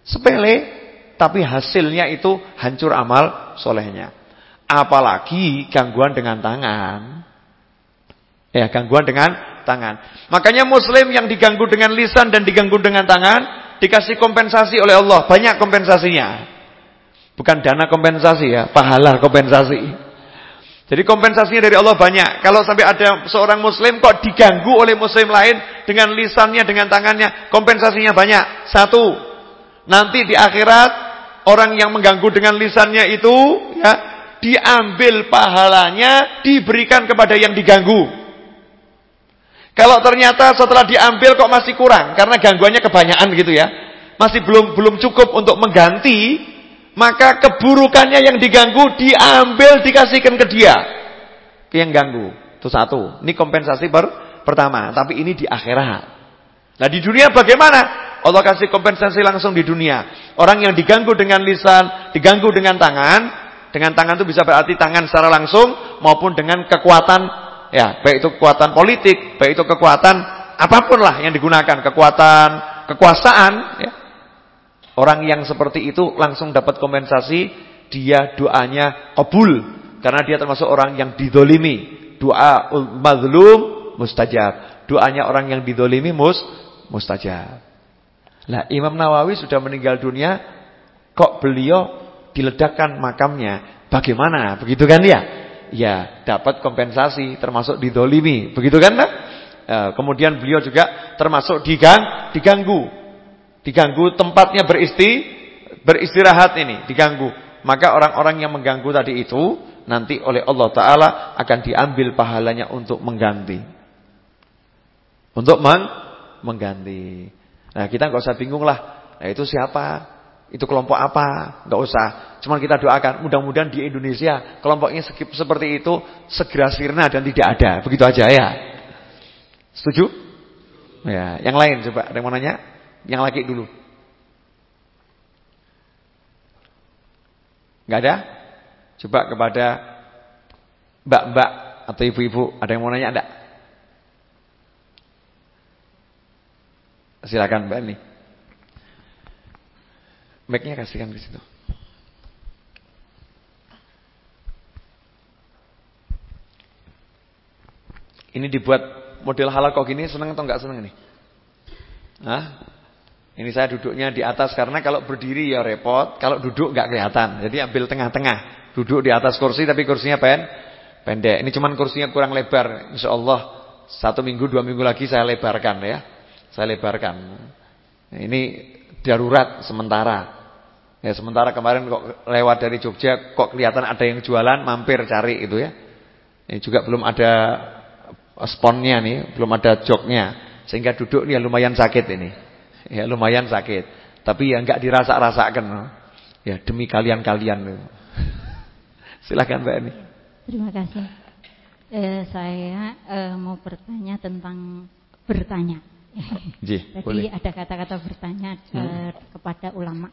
Sepele, tapi hasilnya itu hancur amal solehnya. Apalagi gangguan dengan tangan. Ya, gangguan dengan tangan. Makanya muslim yang diganggu dengan lisan dan diganggu dengan tangan dikasih kompensasi oleh Allah, banyak kompensasinya. Bukan dana kompensasi ya, pahala kompensasi. Jadi kompensasinya dari Allah banyak. Kalau sampai ada seorang muslim kok diganggu oleh muslim lain dengan lisannya, dengan tangannya, kompensasinya banyak. Satu, nanti di akhirat orang yang mengganggu dengan lisannya itu ya diambil pahalanya diberikan kepada yang diganggu. Kalau ternyata setelah diambil kok masih kurang karena gangguannya kebanyakan gitu ya. Masih belum belum cukup untuk mengganti, maka keburukannya yang diganggu diambil dikasihkan ke dia. Ke yang ganggu. Itu satu. Ini kompensasi per, pertama, tapi ini di akhirat. Nah, di dunia bagaimana? Allah kasih kompensasi langsung di dunia. Orang yang diganggu dengan lisan, diganggu dengan tangan, dengan tangan itu bisa berarti tangan secara langsung maupun dengan kekuatan ya, baik itu kekuatan politik, baik itu kekuatan apa pun lah yang digunakan, kekuatan kekuasaan ya. Orang yang seperti itu langsung dapat kompensasi, dia doanya kabul karena dia termasuk orang yang didolimi. Doa mazlum mustajab. Doanya orang yang didolimi mus mustajab. Lah Imam Nawawi sudah meninggal dunia, kok beliau diledakkan makamnya. Bagaimana? Begitu kan ya? Ya, dapat kompensasi termasuk didolimi. Begitu kan? E, kemudian beliau juga termasuk digang, diganggu. Diganggu tempatnya beristi, beristirahat ini, diganggu. Maka orang-orang yang mengganggu tadi itu nanti oleh Allah Ta'ala akan diambil pahalanya untuk mengganti. Untuk meng mengganti. Nah kita nggak usah bingung lah. Nah itu siapa? Itu kelompok apa? Enggak usah. Cuma kita doakan mudah-mudahan di Indonesia kelompoknya seperti itu segera sirna dan tidak ada. Begitu aja ya. Setuju? Ya, yang lain coba ada yang mau nanya? Yang laki dulu. Enggak ada? Coba kepada mbak-mbak atau ibu-ibu ada yang mau nanya enggak? Silakan Mbak nih. Mic-nya kasihkan di situ. Ini dibuat model halal kok gini seneng atau enggak seneng nih? Hah? Ini saya duduknya di atas karena kalau berdiri ya repot, kalau duduk enggak kelihatan. Jadi ambil tengah-tengah. Duduk di atas kursi tapi kursinya pen pendek. Ini cuman kursinya kurang lebar. Insya Allah satu minggu dua minggu lagi saya lebarkan ya. Saya lebarkan. Ini darurat sementara. Ya sementara kemarin kok lewat dari Jogja kok kelihatan ada yang jualan mampir cari itu ya. Ini juga belum ada sponnya nih, belum ada joknya. Sehingga duduk nih lumayan sakit ini. Ya lumayan sakit. Tapi ya enggak dirasa-rasakan. Ya demi kalian-kalian. Silakan Mbak Eni. Terima kasih. Eh, saya eh, mau bertanya tentang bertanya. Jadi boleh. ada kata-kata bertanya Hmm. eh, kepada ulama.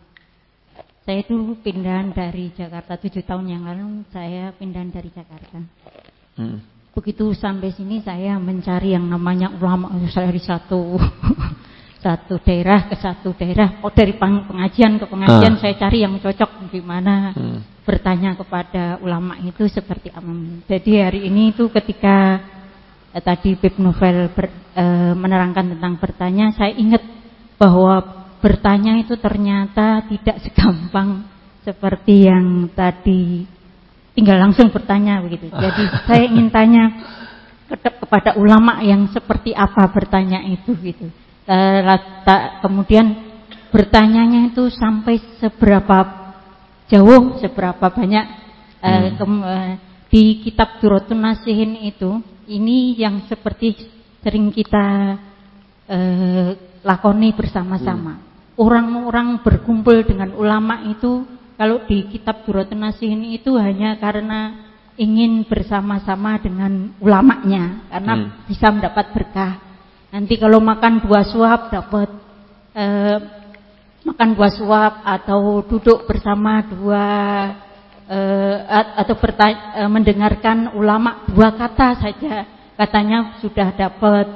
Saya dulu pindahan dari Jakarta tujuh tahun yang lalu. Saya pindahan dari Jakarta. Hmm. Begitu sampai sini saya mencari yang namanya ulama saya dari satu satu daerah ke satu daerah. Oh dari peng- pengajian ke pengajian Ah. saya cari yang cocok di mana Hmm. bertanya kepada ulama itu seperti apa. Jadi hari ini itu ketika tadi Bib Novel ber- eh, menerangkan tentang bertanya, saya ingat bahwa bertanya itu ternyata tidak segampang seperti yang tadi tinggal langsung bertanya begitu. Jadi saya ingin tanya ke- kepada ulama yang seperti apa bertanya itu gitu. Eh, lata- kemudian bertanyanya itu sampai seberapa jauh, seberapa banyak eh, Hmm. eh, di kitab Durotun Nasihin itu ini yang seperti sering kita eh, lakoni bersama-sama. Orang-orang berkumpul dengan ulama itu kalau di kitab Nasihin itu hanya karena ingin bersama-sama dengan ulamanya karena Hmm. bisa mendapat berkah. Nanti kalau makan dua suap dapat eh, makan dua suap atau duduk bersama dua eh, at- atau eh, mendengarkan ulama dua kata saja katanya sudah dapat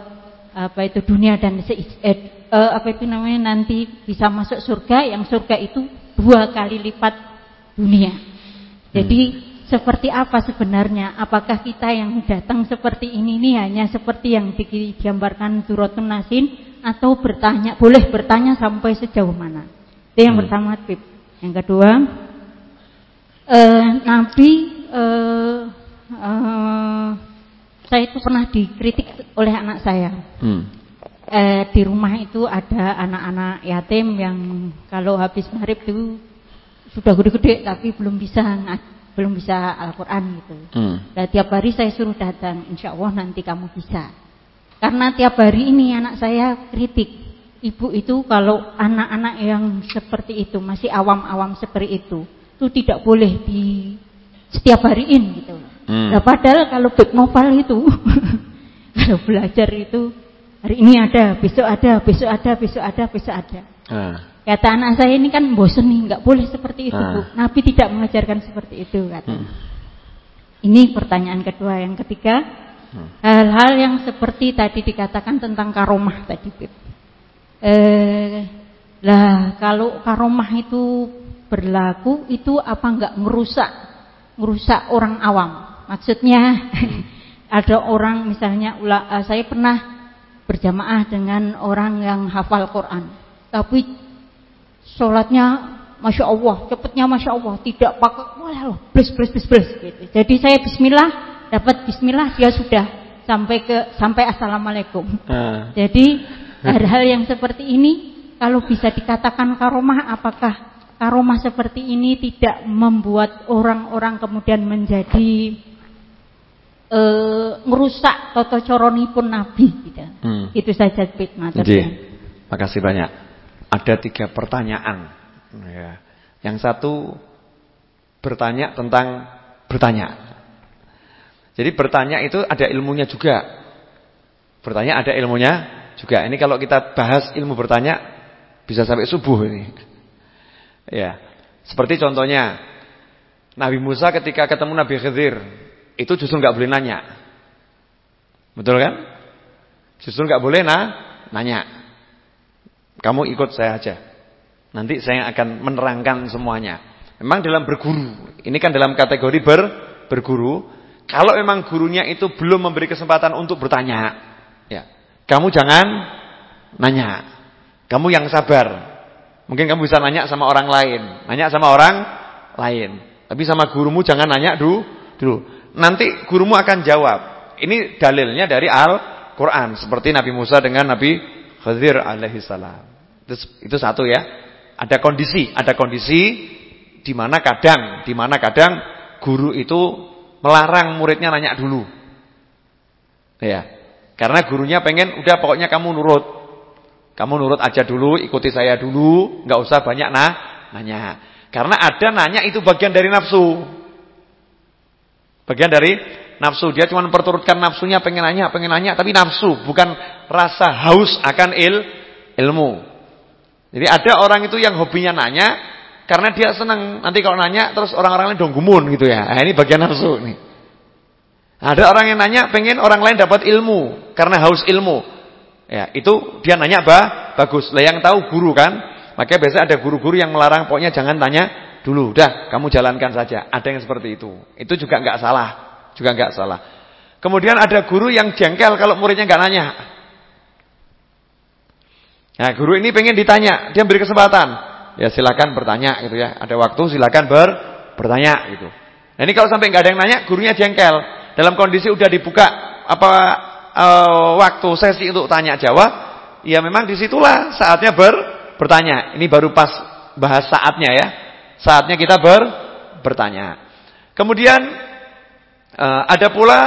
apa itu dunia dan eh, apa itu namanya nanti bisa masuk surga yang surga itu dua kali lipat dunia. Jadi seperti apa sebenarnya? Apakah kita yang datang seperti ini ini hanya seperti yang digambarkan Durotun Nasin atau bertanya boleh bertanya sampai sejauh mana? Itu yang Hmm. pertama, Pip. Yang kedua, eh, Nabi eh, eh, saya itu pernah dikritik oleh anak saya. Hmm. Eh, di rumah itu ada anak-anak yatim yang kalau habis maghrib itu sudah gede-gede tapi belum bisa belum bisa Al-Quran gitu. Hmm. Nah, tiap hari saya suruh datang, insya Allah nanti kamu bisa. Karena tiap hari ini anak saya kritik, ibu itu kalau anak-anak yang seperti itu masih awam-awam seperti itu, itu tidak boleh di setiap hariin gitu. Hmm. Nah, padahal kalau big novel itu, kalau belajar itu hari ini ada, besok ada, besok ada, besok ada, besok ada. Ah. Kata anak saya ini kan bosen nih, nggak boleh seperti itu Ah. bu. Nabi tidak mengajarkan seperti itu kata. Hmm. Ini pertanyaan kedua. Yang ketiga, Hmm. hal-hal yang seperti tadi dikatakan tentang karomah tadi, Bib. Eh, lah kalau karomah itu berlaku itu apa nggak merusak merusak orang awam? Maksudnya ada orang misalnya ula- eh, saya pernah berjamaah dengan orang yang hafal Quran, tapi sholatnya masya Allah, cepatnya masya Allah, tidak pakai wah blus blus blus blus gitu. Jadi saya Bismillah dapat Bismillah dia sudah sampai ke sampai Assalamualaikum. Ah. Jadi hal-hal yang seperti ini kalau bisa dikatakan karomah apakah karomah seperti ini tidak membuat orang-orang kemudian menjadi eh, merusak toto coroni pun Nabi gitu. Hmm. Itu saja Pit Matur. Nggih. Makasih banyak. Ada tiga pertanyaan. Ya. Yang satu bertanya tentang bertanya. Jadi bertanya itu ada ilmunya juga. Bertanya ada ilmunya juga. Ini kalau kita bahas ilmu bertanya bisa sampai subuh ini. Ya. Seperti contohnya Nabi Musa ketika ketemu Nabi Khidir itu justru nggak boleh nanya. Betul kan? Justru nggak boleh nah, nanya. Kamu ikut saya aja. Nanti saya akan menerangkan semuanya. Memang dalam berguru, ini kan dalam kategori ber, berguru. Kalau memang gurunya itu belum memberi kesempatan untuk bertanya, ya, kamu jangan nanya. Kamu yang sabar. Mungkin kamu bisa nanya sama orang lain, nanya sama orang lain. Tapi sama gurumu jangan nanya dulu. dulu. Nanti gurumu akan jawab. Ini dalilnya dari Al-Quran. Seperti Nabi Musa dengan Nabi Khadir alaihissalam. Itu, itu satu ya. Ada kondisi, ada kondisi di mana kadang, di mana kadang guru itu melarang muridnya nanya dulu. Ya. Karena gurunya pengen udah pokoknya kamu nurut. Kamu nurut aja dulu, ikuti saya dulu, nggak usah banyak nah nanya. Karena ada nanya itu bagian dari nafsu. Bagian dari nafsu. Dia cuma perturutkan nafsunya pengen nanya, pengen nanya tapi nafsu, bukan rasa haus akan il ilmu. Jadi ada orang itu yang hobinya nanya karena dia senang nanti kalau nanya terus orang-orang lain dong gumun gitu ya. Nah, ini bagian nafsu nih. Ada orang yang nanya pengen orang lain dapat ilmu karena haus ilmu. Ya, itu dia nanya bah, bagus. Lah yang tahu guru kan. Makanya biasa ada guru-guru yang melarang pokoknya jangan tanya dulu. Udah, kamu jalankan saja. Ada yang seperti itu. Itu juga enggak salah. Juga enggak salah. Kemudian ada guru yang jengkel kalau muridnya enggak nanya. Nah, guru ini pengen ditanya, dia beri kesempatan. Ya silakan bertanya gitu ya. Ada waktu silakan ber bertanya gitu. Nah, ini kalau sampai nggak ada yang nanya, gurunya jengkel. Dalam kondisi udah dibuka apa uh, waktu sesi untuk tanya jawab, ya memang di situlah saatnya ber bertanya. Ini baru pas bahas saatnya ya. Saatnya kita ber bertanya. Kemudian uh, ada pula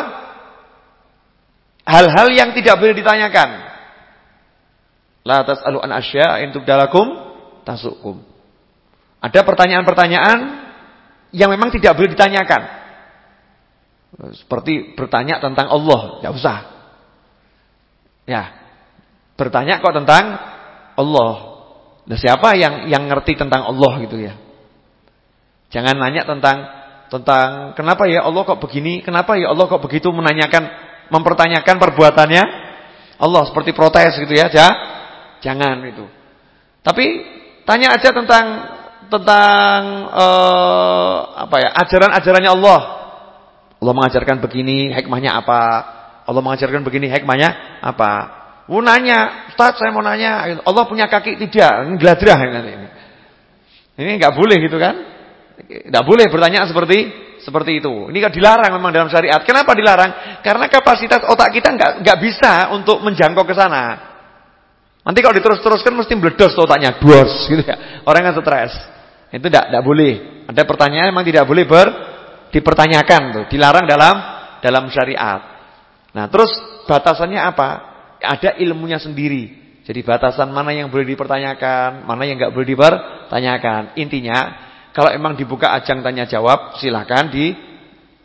hal-hal yang tidak boleh ditanyakan. La tas'alu an asya' in tubdalakum tasukum. Ada pertanyaan-pertanyaan yang memang tidak boleh ditanyakan. Seperti bertanya tentang Allah, enggak usah. Ya. Bertanya kok tentang Allah. Nah, siapa yang yang ngerti tentang Allah gitu ya? Jangan nanya tentang tentang kenapa ya Allah kok begini, kenapa ya Allah kok begitu menanyakan mempertanyakan perbuatannya Allah seperti protes gitu ya. Jangan itu. Tapi tanya aja tentang tentang uh, apa ya? ajaran-ajarannya Allah. Allah mengajarkan begini, hikmahnya apa? Allah mengajarkan begini, hikmahnya apa? Mau nanya, Ustaz saya mau nanya, Allah punya kaki tidak? Ini geladrah ini. Ini enggak boleh gitu kan? Enggak boleh bertanya seperti seperti itu. Ini kan dilarang memang dalam syariat. Kenapa dilarang? Karena kapasitas otak kita enggak enggak bisa untuk menjangkau ke sana. Nanti kalau diterus-teruskan mesti meledos otaknya, duos gitu ya. Orang yang stres. Itu tidak tidak boleh. Ada pertanyaan memang tidak boleh ber dipertanyakan tuh, dilarang dalam dalam syariat. Nah, terus batasannya apa? Ada ilmunya sendiri. Jadi batasan mana yang boleh dipertanyakan, mana yang enggak boleh dipertanyakan. Intinya, kalau emang dibuka ajang tanya jawab, silahkan di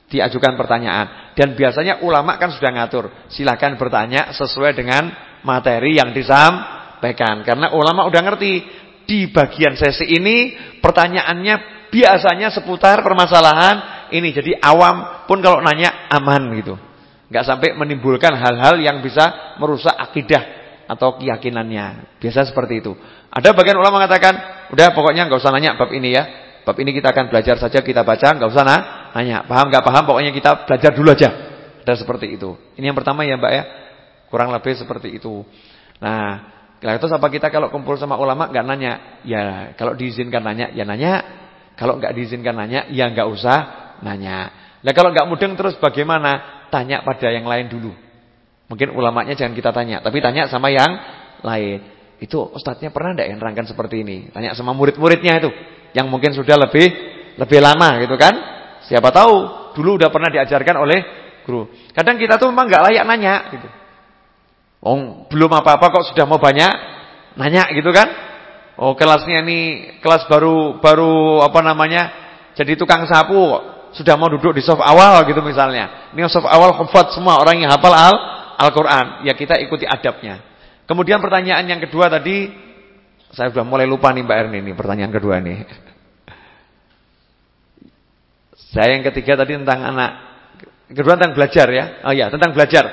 diajukan pertanyaan. Dan biasanya ulama kan sudah ngatur, silahkan bertanya sesuai dengan materi yang disampaikan. Karena ulama udah ngerti di bagian sesi ini pertanyaannya biasanya seputar permasalahan ini. Jadi awam pun kalau nanya aman gitu. Enggak sampai menimbulkan hal-hal yang bisa merusak akidah atau keyakinannya. Biasa seperti itu. Ada bagian ulama mengatakan, udah pokoknya enggak usah nanya bab ini ya. Bab ini kita akan belajar saja, kita baca, enggak usah nanya. Paham enggak paham, pokoknya kita belajar dulu aja. Ada seperti itu. Ini yang pertama ya, Mbak ya. Kurang lebih seperti itu. Nah, itu apa kita kalau kumpul sama ulama nggak nanya? Ya, kalau diizinkan nanya, ya nanya. Kalau nggak diizinkan nanya, ya nggak usah nanya. Nah, kalau nggak mudeng terus bagaimana? Tanya pada yang lain dulu. Mungkin ulamanya jangan kita tanya, tapi tanya sama yang lain. Itu ustadznya pernah enggak yang nerangkan seperti ini? Tanya sama murid-muridnya itu, yang mungkin sudah lebih lebih lama gitu kan? Siapa tahu dulu udah pernah diajarkan oleh guru. Kadang kita tuh memang nggak layak nanya gitu. Oh, belum apa-apa kok sudah mau banyak nanya gitu kan? Oh, kelasnya ini kelas baru baru apa namanya? Jadi tukang sapu. Sudah mau duduk di soft awal gitu misalnya. Ini soft awal hafal semua orang yang hafal al Al-Qur'an. Ya kita ikuti adabnya. Kemudian pertanyaan yang kedua tadi saya sudah mulai lupa nih Mbak Erni ini pertanyaan kedua nih. Saya yang ketiga tadi tentang anak. Kedua tentang belajar ya. Oh ya, tentang belajar.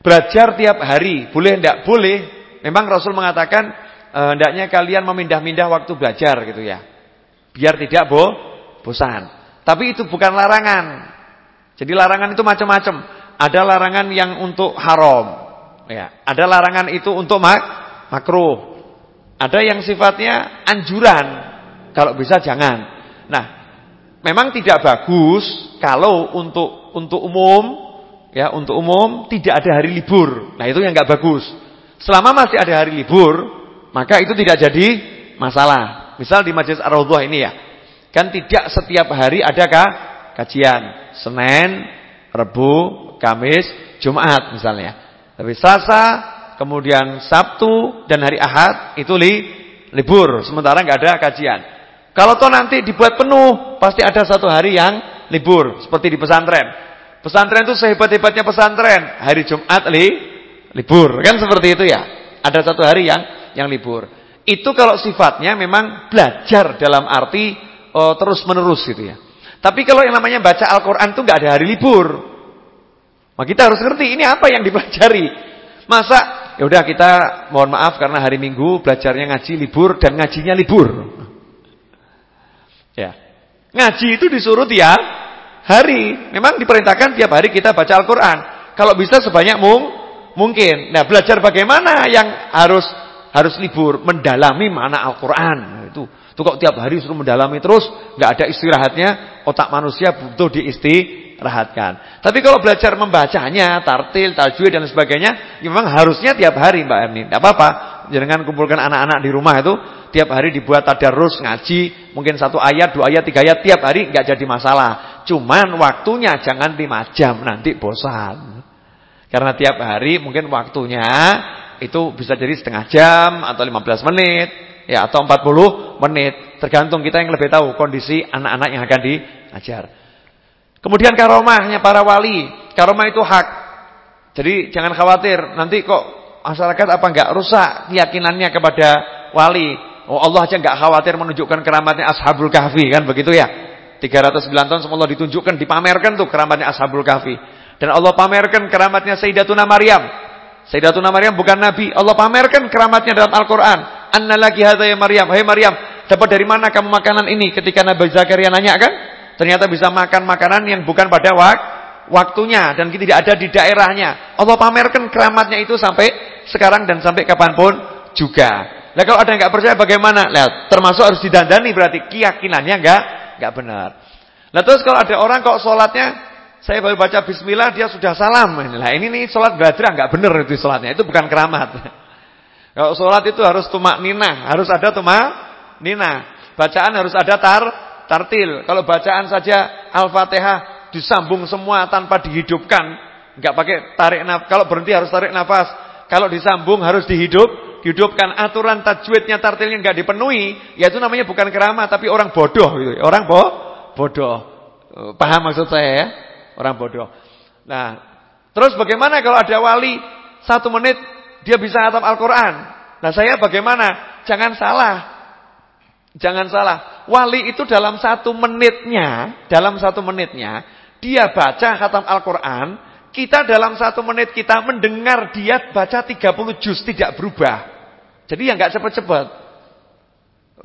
Belajar tiap hari, boleh tidak? Boleh. Memang Rasul mengatakan hendaknya kalian memindah-mindah waktu belajar gitu ya. Biar tidak bo bosan. Tapi itu bukan larangan. Jadi larangan itu macam-macam. Ada larangan yang untuk haram, ya. Ada larangan itu untuk mak makruh. Ada yang sifatnya anjuran. Kalau bisa jangan. Nah, memang tidak bagus kalau untuk untuk umum ya untuk umum tidak ada hari libur. Nah, itu yang nggak bagus. Selama masih ada hari libur, maka itu tidak jadi masalah. Misal di Majelis Ar-Raudhah ini ya. Kan tidak setiap hari adakah kajian Senin, Rebu, Kamis, Jumat misalnya. Tapi Selasa, kemudian Sabtu dan hari Ahad itu li, libur, sementara nggak ada kajian. Kalau toh nanti dibuat penuh, pasti ada satu hari yang libur, seperti di pesantren. Pesantren itu sehebat-hebatnya pesantren, hari Jumat li, libur, kan seperti itu ya. Ada satu hari yang yang libur. Itu kalau sifatnya memang belajar dalam arti oh, terus menerus gitu ya. Tapi kalau yang namanya baca Al-Quran itu nggak ada hari libur. Maka kita harus ngerti ini apa yang dipelajari. Masa ya udah kita mohon maaf karena hari Minggu belajarnya ngaji libur dan ngajinya libur. Ya. Ngaji itu disuruh tiap hari. Memang diperintahkan tiap hari kita baca Al-Quran. Kalau bisa sebanyak mung mungkin. Nah belajar bagaimana yang harus harus libur, mendalami mana Al-Quran. Itu, itu kok tiap hari suruh mendalami terus, nggak ada istirahatnya, otak manusia butuh diistirahatkan. Tapi kalau belajar membacanya, tartil, tajwid dan sebagainya, ya memang harusnya tiap hari Mbak Erni. Tidak apa-apa, jangan kumpulkan anak-anak di rumah itu, tiap hari dibuat tadarus, ngaji, mungkin satu ayat, dua ayat, tiga ayat, tiap hari nggak jadi masalah. Cuman waktunya jangan lima jam, nanti bosan. Karena tiap hari mungkin waktunya itu bisa jadi setengah jam atau 15 menit ya atau 40 menit tergantung kita yang lebih tahu kondisi anak-anak yang akan diajar. Kemudian karomahnya para wali, karomah itu hak. Jadi jangan khawatir nanti kok masyarakat apa enggak rusak keyakinannya kepada wali. Oh Allah aja enggak khawatir menunjukkan keramatnya Ashabul Kahfi kan begitu ya. 309 tahun semua ditunjukkan, dipamerkan tuh keramatnya Ashabul Kahfi. Dan Allah pamerkan keramatnya Sayyidatuna Maryam Sayyidatuna Maryam bukan nabi. Allah pamerkan keramatnya dalam Al-Qur'an. Annalaki hadza ya Maryam. Hai Maryam, dapat dari mana kamu makanan ini? Ketika Nabi Zakaria nanya kan? Ternyata bisa makan makanan yang bukan pada wak waktunya dan tidak ada di daerahnya. Allah pamerkan keramatnya itu sampai sekarang dan sampai kapan pun juga. Nah kalau ada yang nggak percaya bagaimana? Lihat, termasuk harus didandani berarti keyakinannya nggak nggak benar. Nah terus kalau ada orang kok sholatnya saya baru baca bismillah dia sudah salam. Nah, ini nih salat badrah enggak benar itu salatnya. Itu bukan keramat. Kalau salat itu harus tumak nina, harus ada tumak nina. Bacaan harus ada tar tartil. Kalau bacaan saja Al-Fatihah disambung semua tanpa dihidupkan, enggak pakai tarik nafas. Kalau berhenti harus tarik nafas. Kalau disambung harus dihidup, dihidupkan. Aturan tajwidnya tartilnya enggak dipenuhi, ya itu namanya bukan keramat tapi orang bodoh gitu. Orang bo bodoh. Paham maksud saya ya? Orang bodoh. Nah, terus bagaimana kalau ada wali satu menit dia bisa hatam Al-Quran? Nah saya bagaimana? Jangan salah. Jangan salah. Wali itu dalam satu menitnya, dalam satu menitnya, dia baca khatam Al-Quran, kita dalam satu menit kita mendengar dia baca 30 juz tidak berubah. Jadi yang nggak cepat-cepat.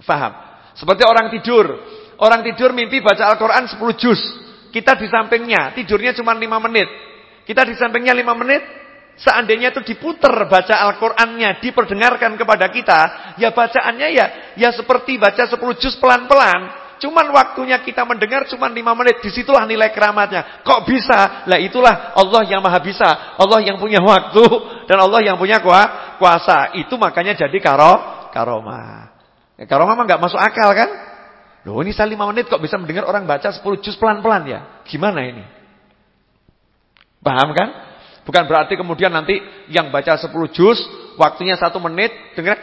Faham? Seperti orang tidur. Orang tidur mimpi baca Al-Quran 10 juz. Kita di sampingnya, tidurnya cuma 5 menit. Kita di sampingnya 5 menit, seandainya itu diputer baca Al-Qur'annya, diperdengarkan kepada kita, ya bacaannya ya ya seperti baca 10 juz pelan-pelan. Cuman waktunya kita mendengar cuma 5 menit, di situlah nilai keramatnya. Kok bisa? Lah itulah Allah yang maha bisa, Allah yang punya waktu, dan Allah yang punya kuasa. Itu makanya jadi karo, karomah. Ya, karomah mah nggak masuk akal kan? Loh ini saya lima menit kok bisa mendengar orang baca 10 juz pelan-pelan ya? Gimana ini? Paham kan? Bukan berarti kemudian nanti yang baca 10 juz waktunya satu menit dengar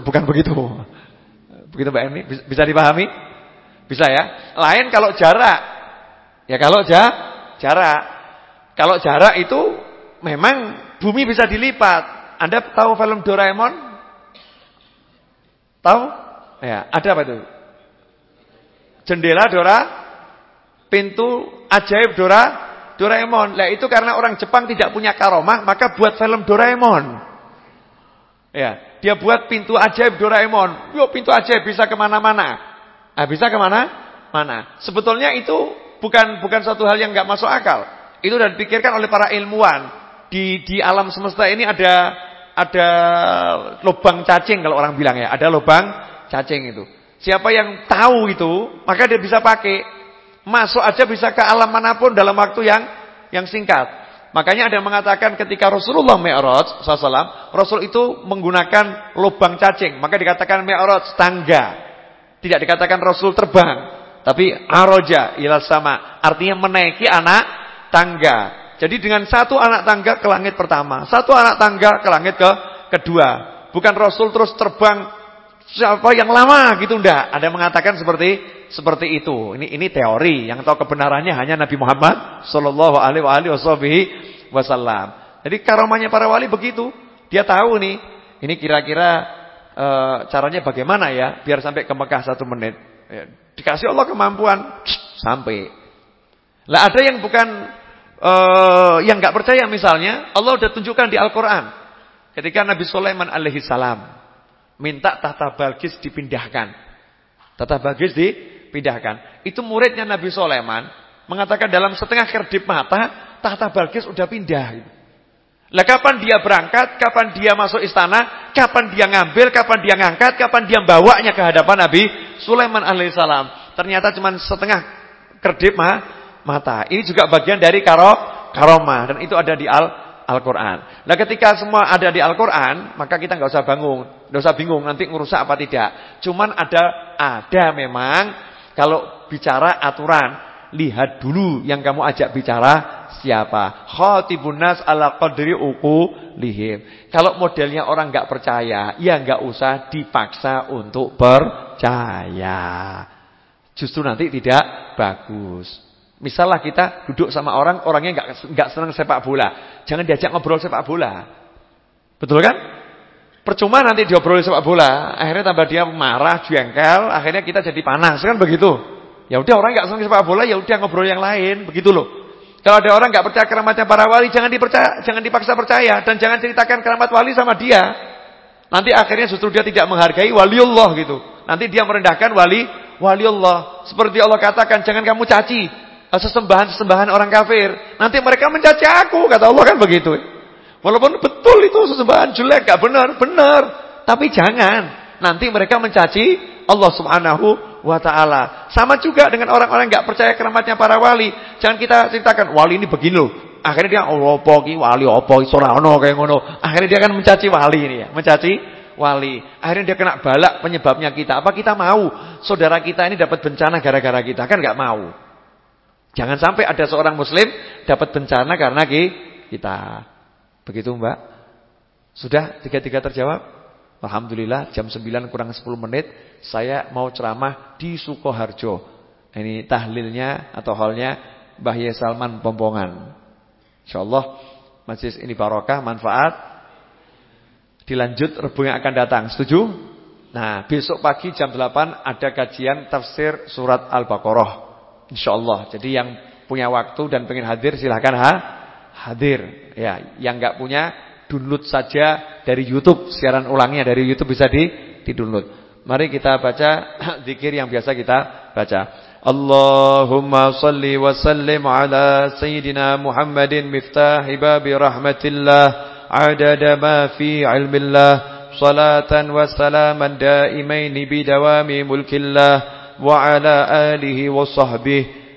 bukan begitu. Begitu Mbak Emi? Bisa dipahami? Bisa ya? Lain kalau jarak. Ya kalau ja, jarak. Kalau jarak itu memang bumi bisa dilipat. Anda tahu film Doraemon? Tahu? Ya, ada apa itu? Jendela Dora, pintu ajaib Dora, Doraemon. Lah itu karena orang Jepang tidak punya karomah, maka buat film Doraemon. Ya, dia buat pintu ajaib Doraemon. Yo pintu ajaib bisa ke mana-mana. Ah, bisa ke mana? Mana? Sebetulnya itu bukan bukan satu hal yang nggak masuk akal. Itu sudah dipikirkan oleh para ilmuwan. Di di alam semesta ini ada ada lubang cacing kalau orang bilang ya, ada lubang cacing itu. Siapa yang tahu itu, maka dia bisa pakai. Masuk aja bisa ke alam mana pun dalam waktu yang yang singkat. Makanya ada yang mengatakan ketika Rasulullah Mi'raj SAW, Rasul itu menggunakan lubang cacing. Maka dikatakan Mi'raj tangga. Tidak dikatakan Rasul terbang. Tapi aroja ila sama artinya menaiki anak tangga. Jadi dengan satu anak tangga ke langit pertama, satu anak tangga ke langit ke kedua. Bukan Rasul terus terbang siapa yang lama gitu ndak. Ada yang mengatakan seperti seperti itu. Ini ini teori. Yang tahu kebenarannya hanya Nabi Muhammad sallallahu alaihi wasallam. Jadi karomahnya para wali begitu. Dia tahu nih, ini kira-kira e, caranya bagaimana ya biar sampai ke Mekah satu menit. Ya, dikasih Allah kemampuan sampai. Lah ada yang bukan e, yang nggak percaya misalnya, Allah udah tunjukkan di Al-Qur'an. Ketika Nabi Sulaiman alaihi salam minta tahta Balkis dipindahkan. Tahta Balkis dipindahkan. Itu muridnya Nabi Sulaiman mengatakan dalam setengah kerdip mata tahta Balkis udah pindah gitu. Lah kapan dia berangkat, kapan dia masuk istana, kapan dia ngambil, kapan dia ngangkat, kapan dia bawanya ke hadapan Nabi Sulaiman alaihissalam. Ternyata cuma setengah kedip mah, mata. Ini juga bagian dari karo karomah dan itu ada di Al Al-Qur'an. Nah, ketika semua ada di Al-Qur'an, maka kita nggak usah bangun, nggak usah bingung nanti ngurusak apa tidak. Cuman ada ada memang kalau bicara aturan, lihat dulu yang kamu ajak bicara siapa? Khatibun nas ala qadri lihim. Kalau modelnya orang nggak percaya, ya nggak usah dipaksa untuk percaya. Justru nanti tidak bagus. Misalnya kita duduk sama orang, orangnya nggak nggak senang sepak bola, jangan diajak ngobrol sepak bola. Betul kan? Percuma nanti diobrol sepak bola, akhirnya tambah dia marah, jengkel, akhirnya kita jadi panas kan begitu. Ya udah orang nggak senang sepak bola, ya udah ngobrol yang lain, begitu loh. Kalau ada orang nggak percaya keramatnya para wali, jangan dipercaya, jangan dipaksa percaya dan jangan ceritakan keramat wali sama dia. Nanti akhirnya justru dia tidak menghargai waliullah gitu. Nanti dia merendahkan wali waliullah. Seperti Allah katakan, jangan kamu caci sesembahan-sesembahan orang kafir. Nanti mereka mencaci aku, kata Allah kan begitu. Walaupun betul itu sesembahan jelek, gak benar, benar. Tapi jangan. Nanti mereka mencaci Allah Subhanahu wa taala. Sama juga dengan orang-orang enggak percaya keramatnya para wali. Jangan kita ceritakan wali ini begini loh. Akhirnya dia oh apa ki wali apa ora ono kaya ngono. Akhirnya dia akan mencaci wali ini ya, mencaci wali. Akhirnya dia kena balak penyebabnya kita. Apa kita mau saudara kita ini dapat bencana gara-gara kita? Kan enggak mau. Jangan sampai ada seorang muslim dapat bencana karena kita. Begitu, Mbak? Sudah tiga-tiga terjawab? Alhamdulillah jam 9 kurang 10 menit saya mau ceramah di Sukoharjo. Ini tahlilnya atau halnya Bahya Salman Pompongan. Insyaallah majlis ini barokah, manfaat. Dilanjut Rebu yang akan datang. Setuju? Nah, besok pagi jam 8 ada kajian tafsir surat Al-Baqarah. Insyaallah. Jadi yang punya waktu dan pengen hadir silahkan ha? Hadir. Ya, yang enggak punya download saja dari YouTube, siaran ulangnya dari YouTube bisa di di-download. Mari kita baca zikir yang biasa kita baca. Allahumma salli wa sallim ala sayyidina Muhammadin miftahi babi rahmatillah adada ma fi ilmillah salatan wa salaman daimain bidawami mulkillah wa ala alihi wa sahbihi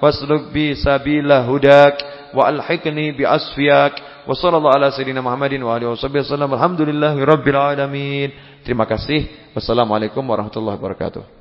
wasluk bi sabila hudak wa alhiqni bi asfiyak. Terima kasih. Wassalamualaikum warahmatullahi wabarakatuh.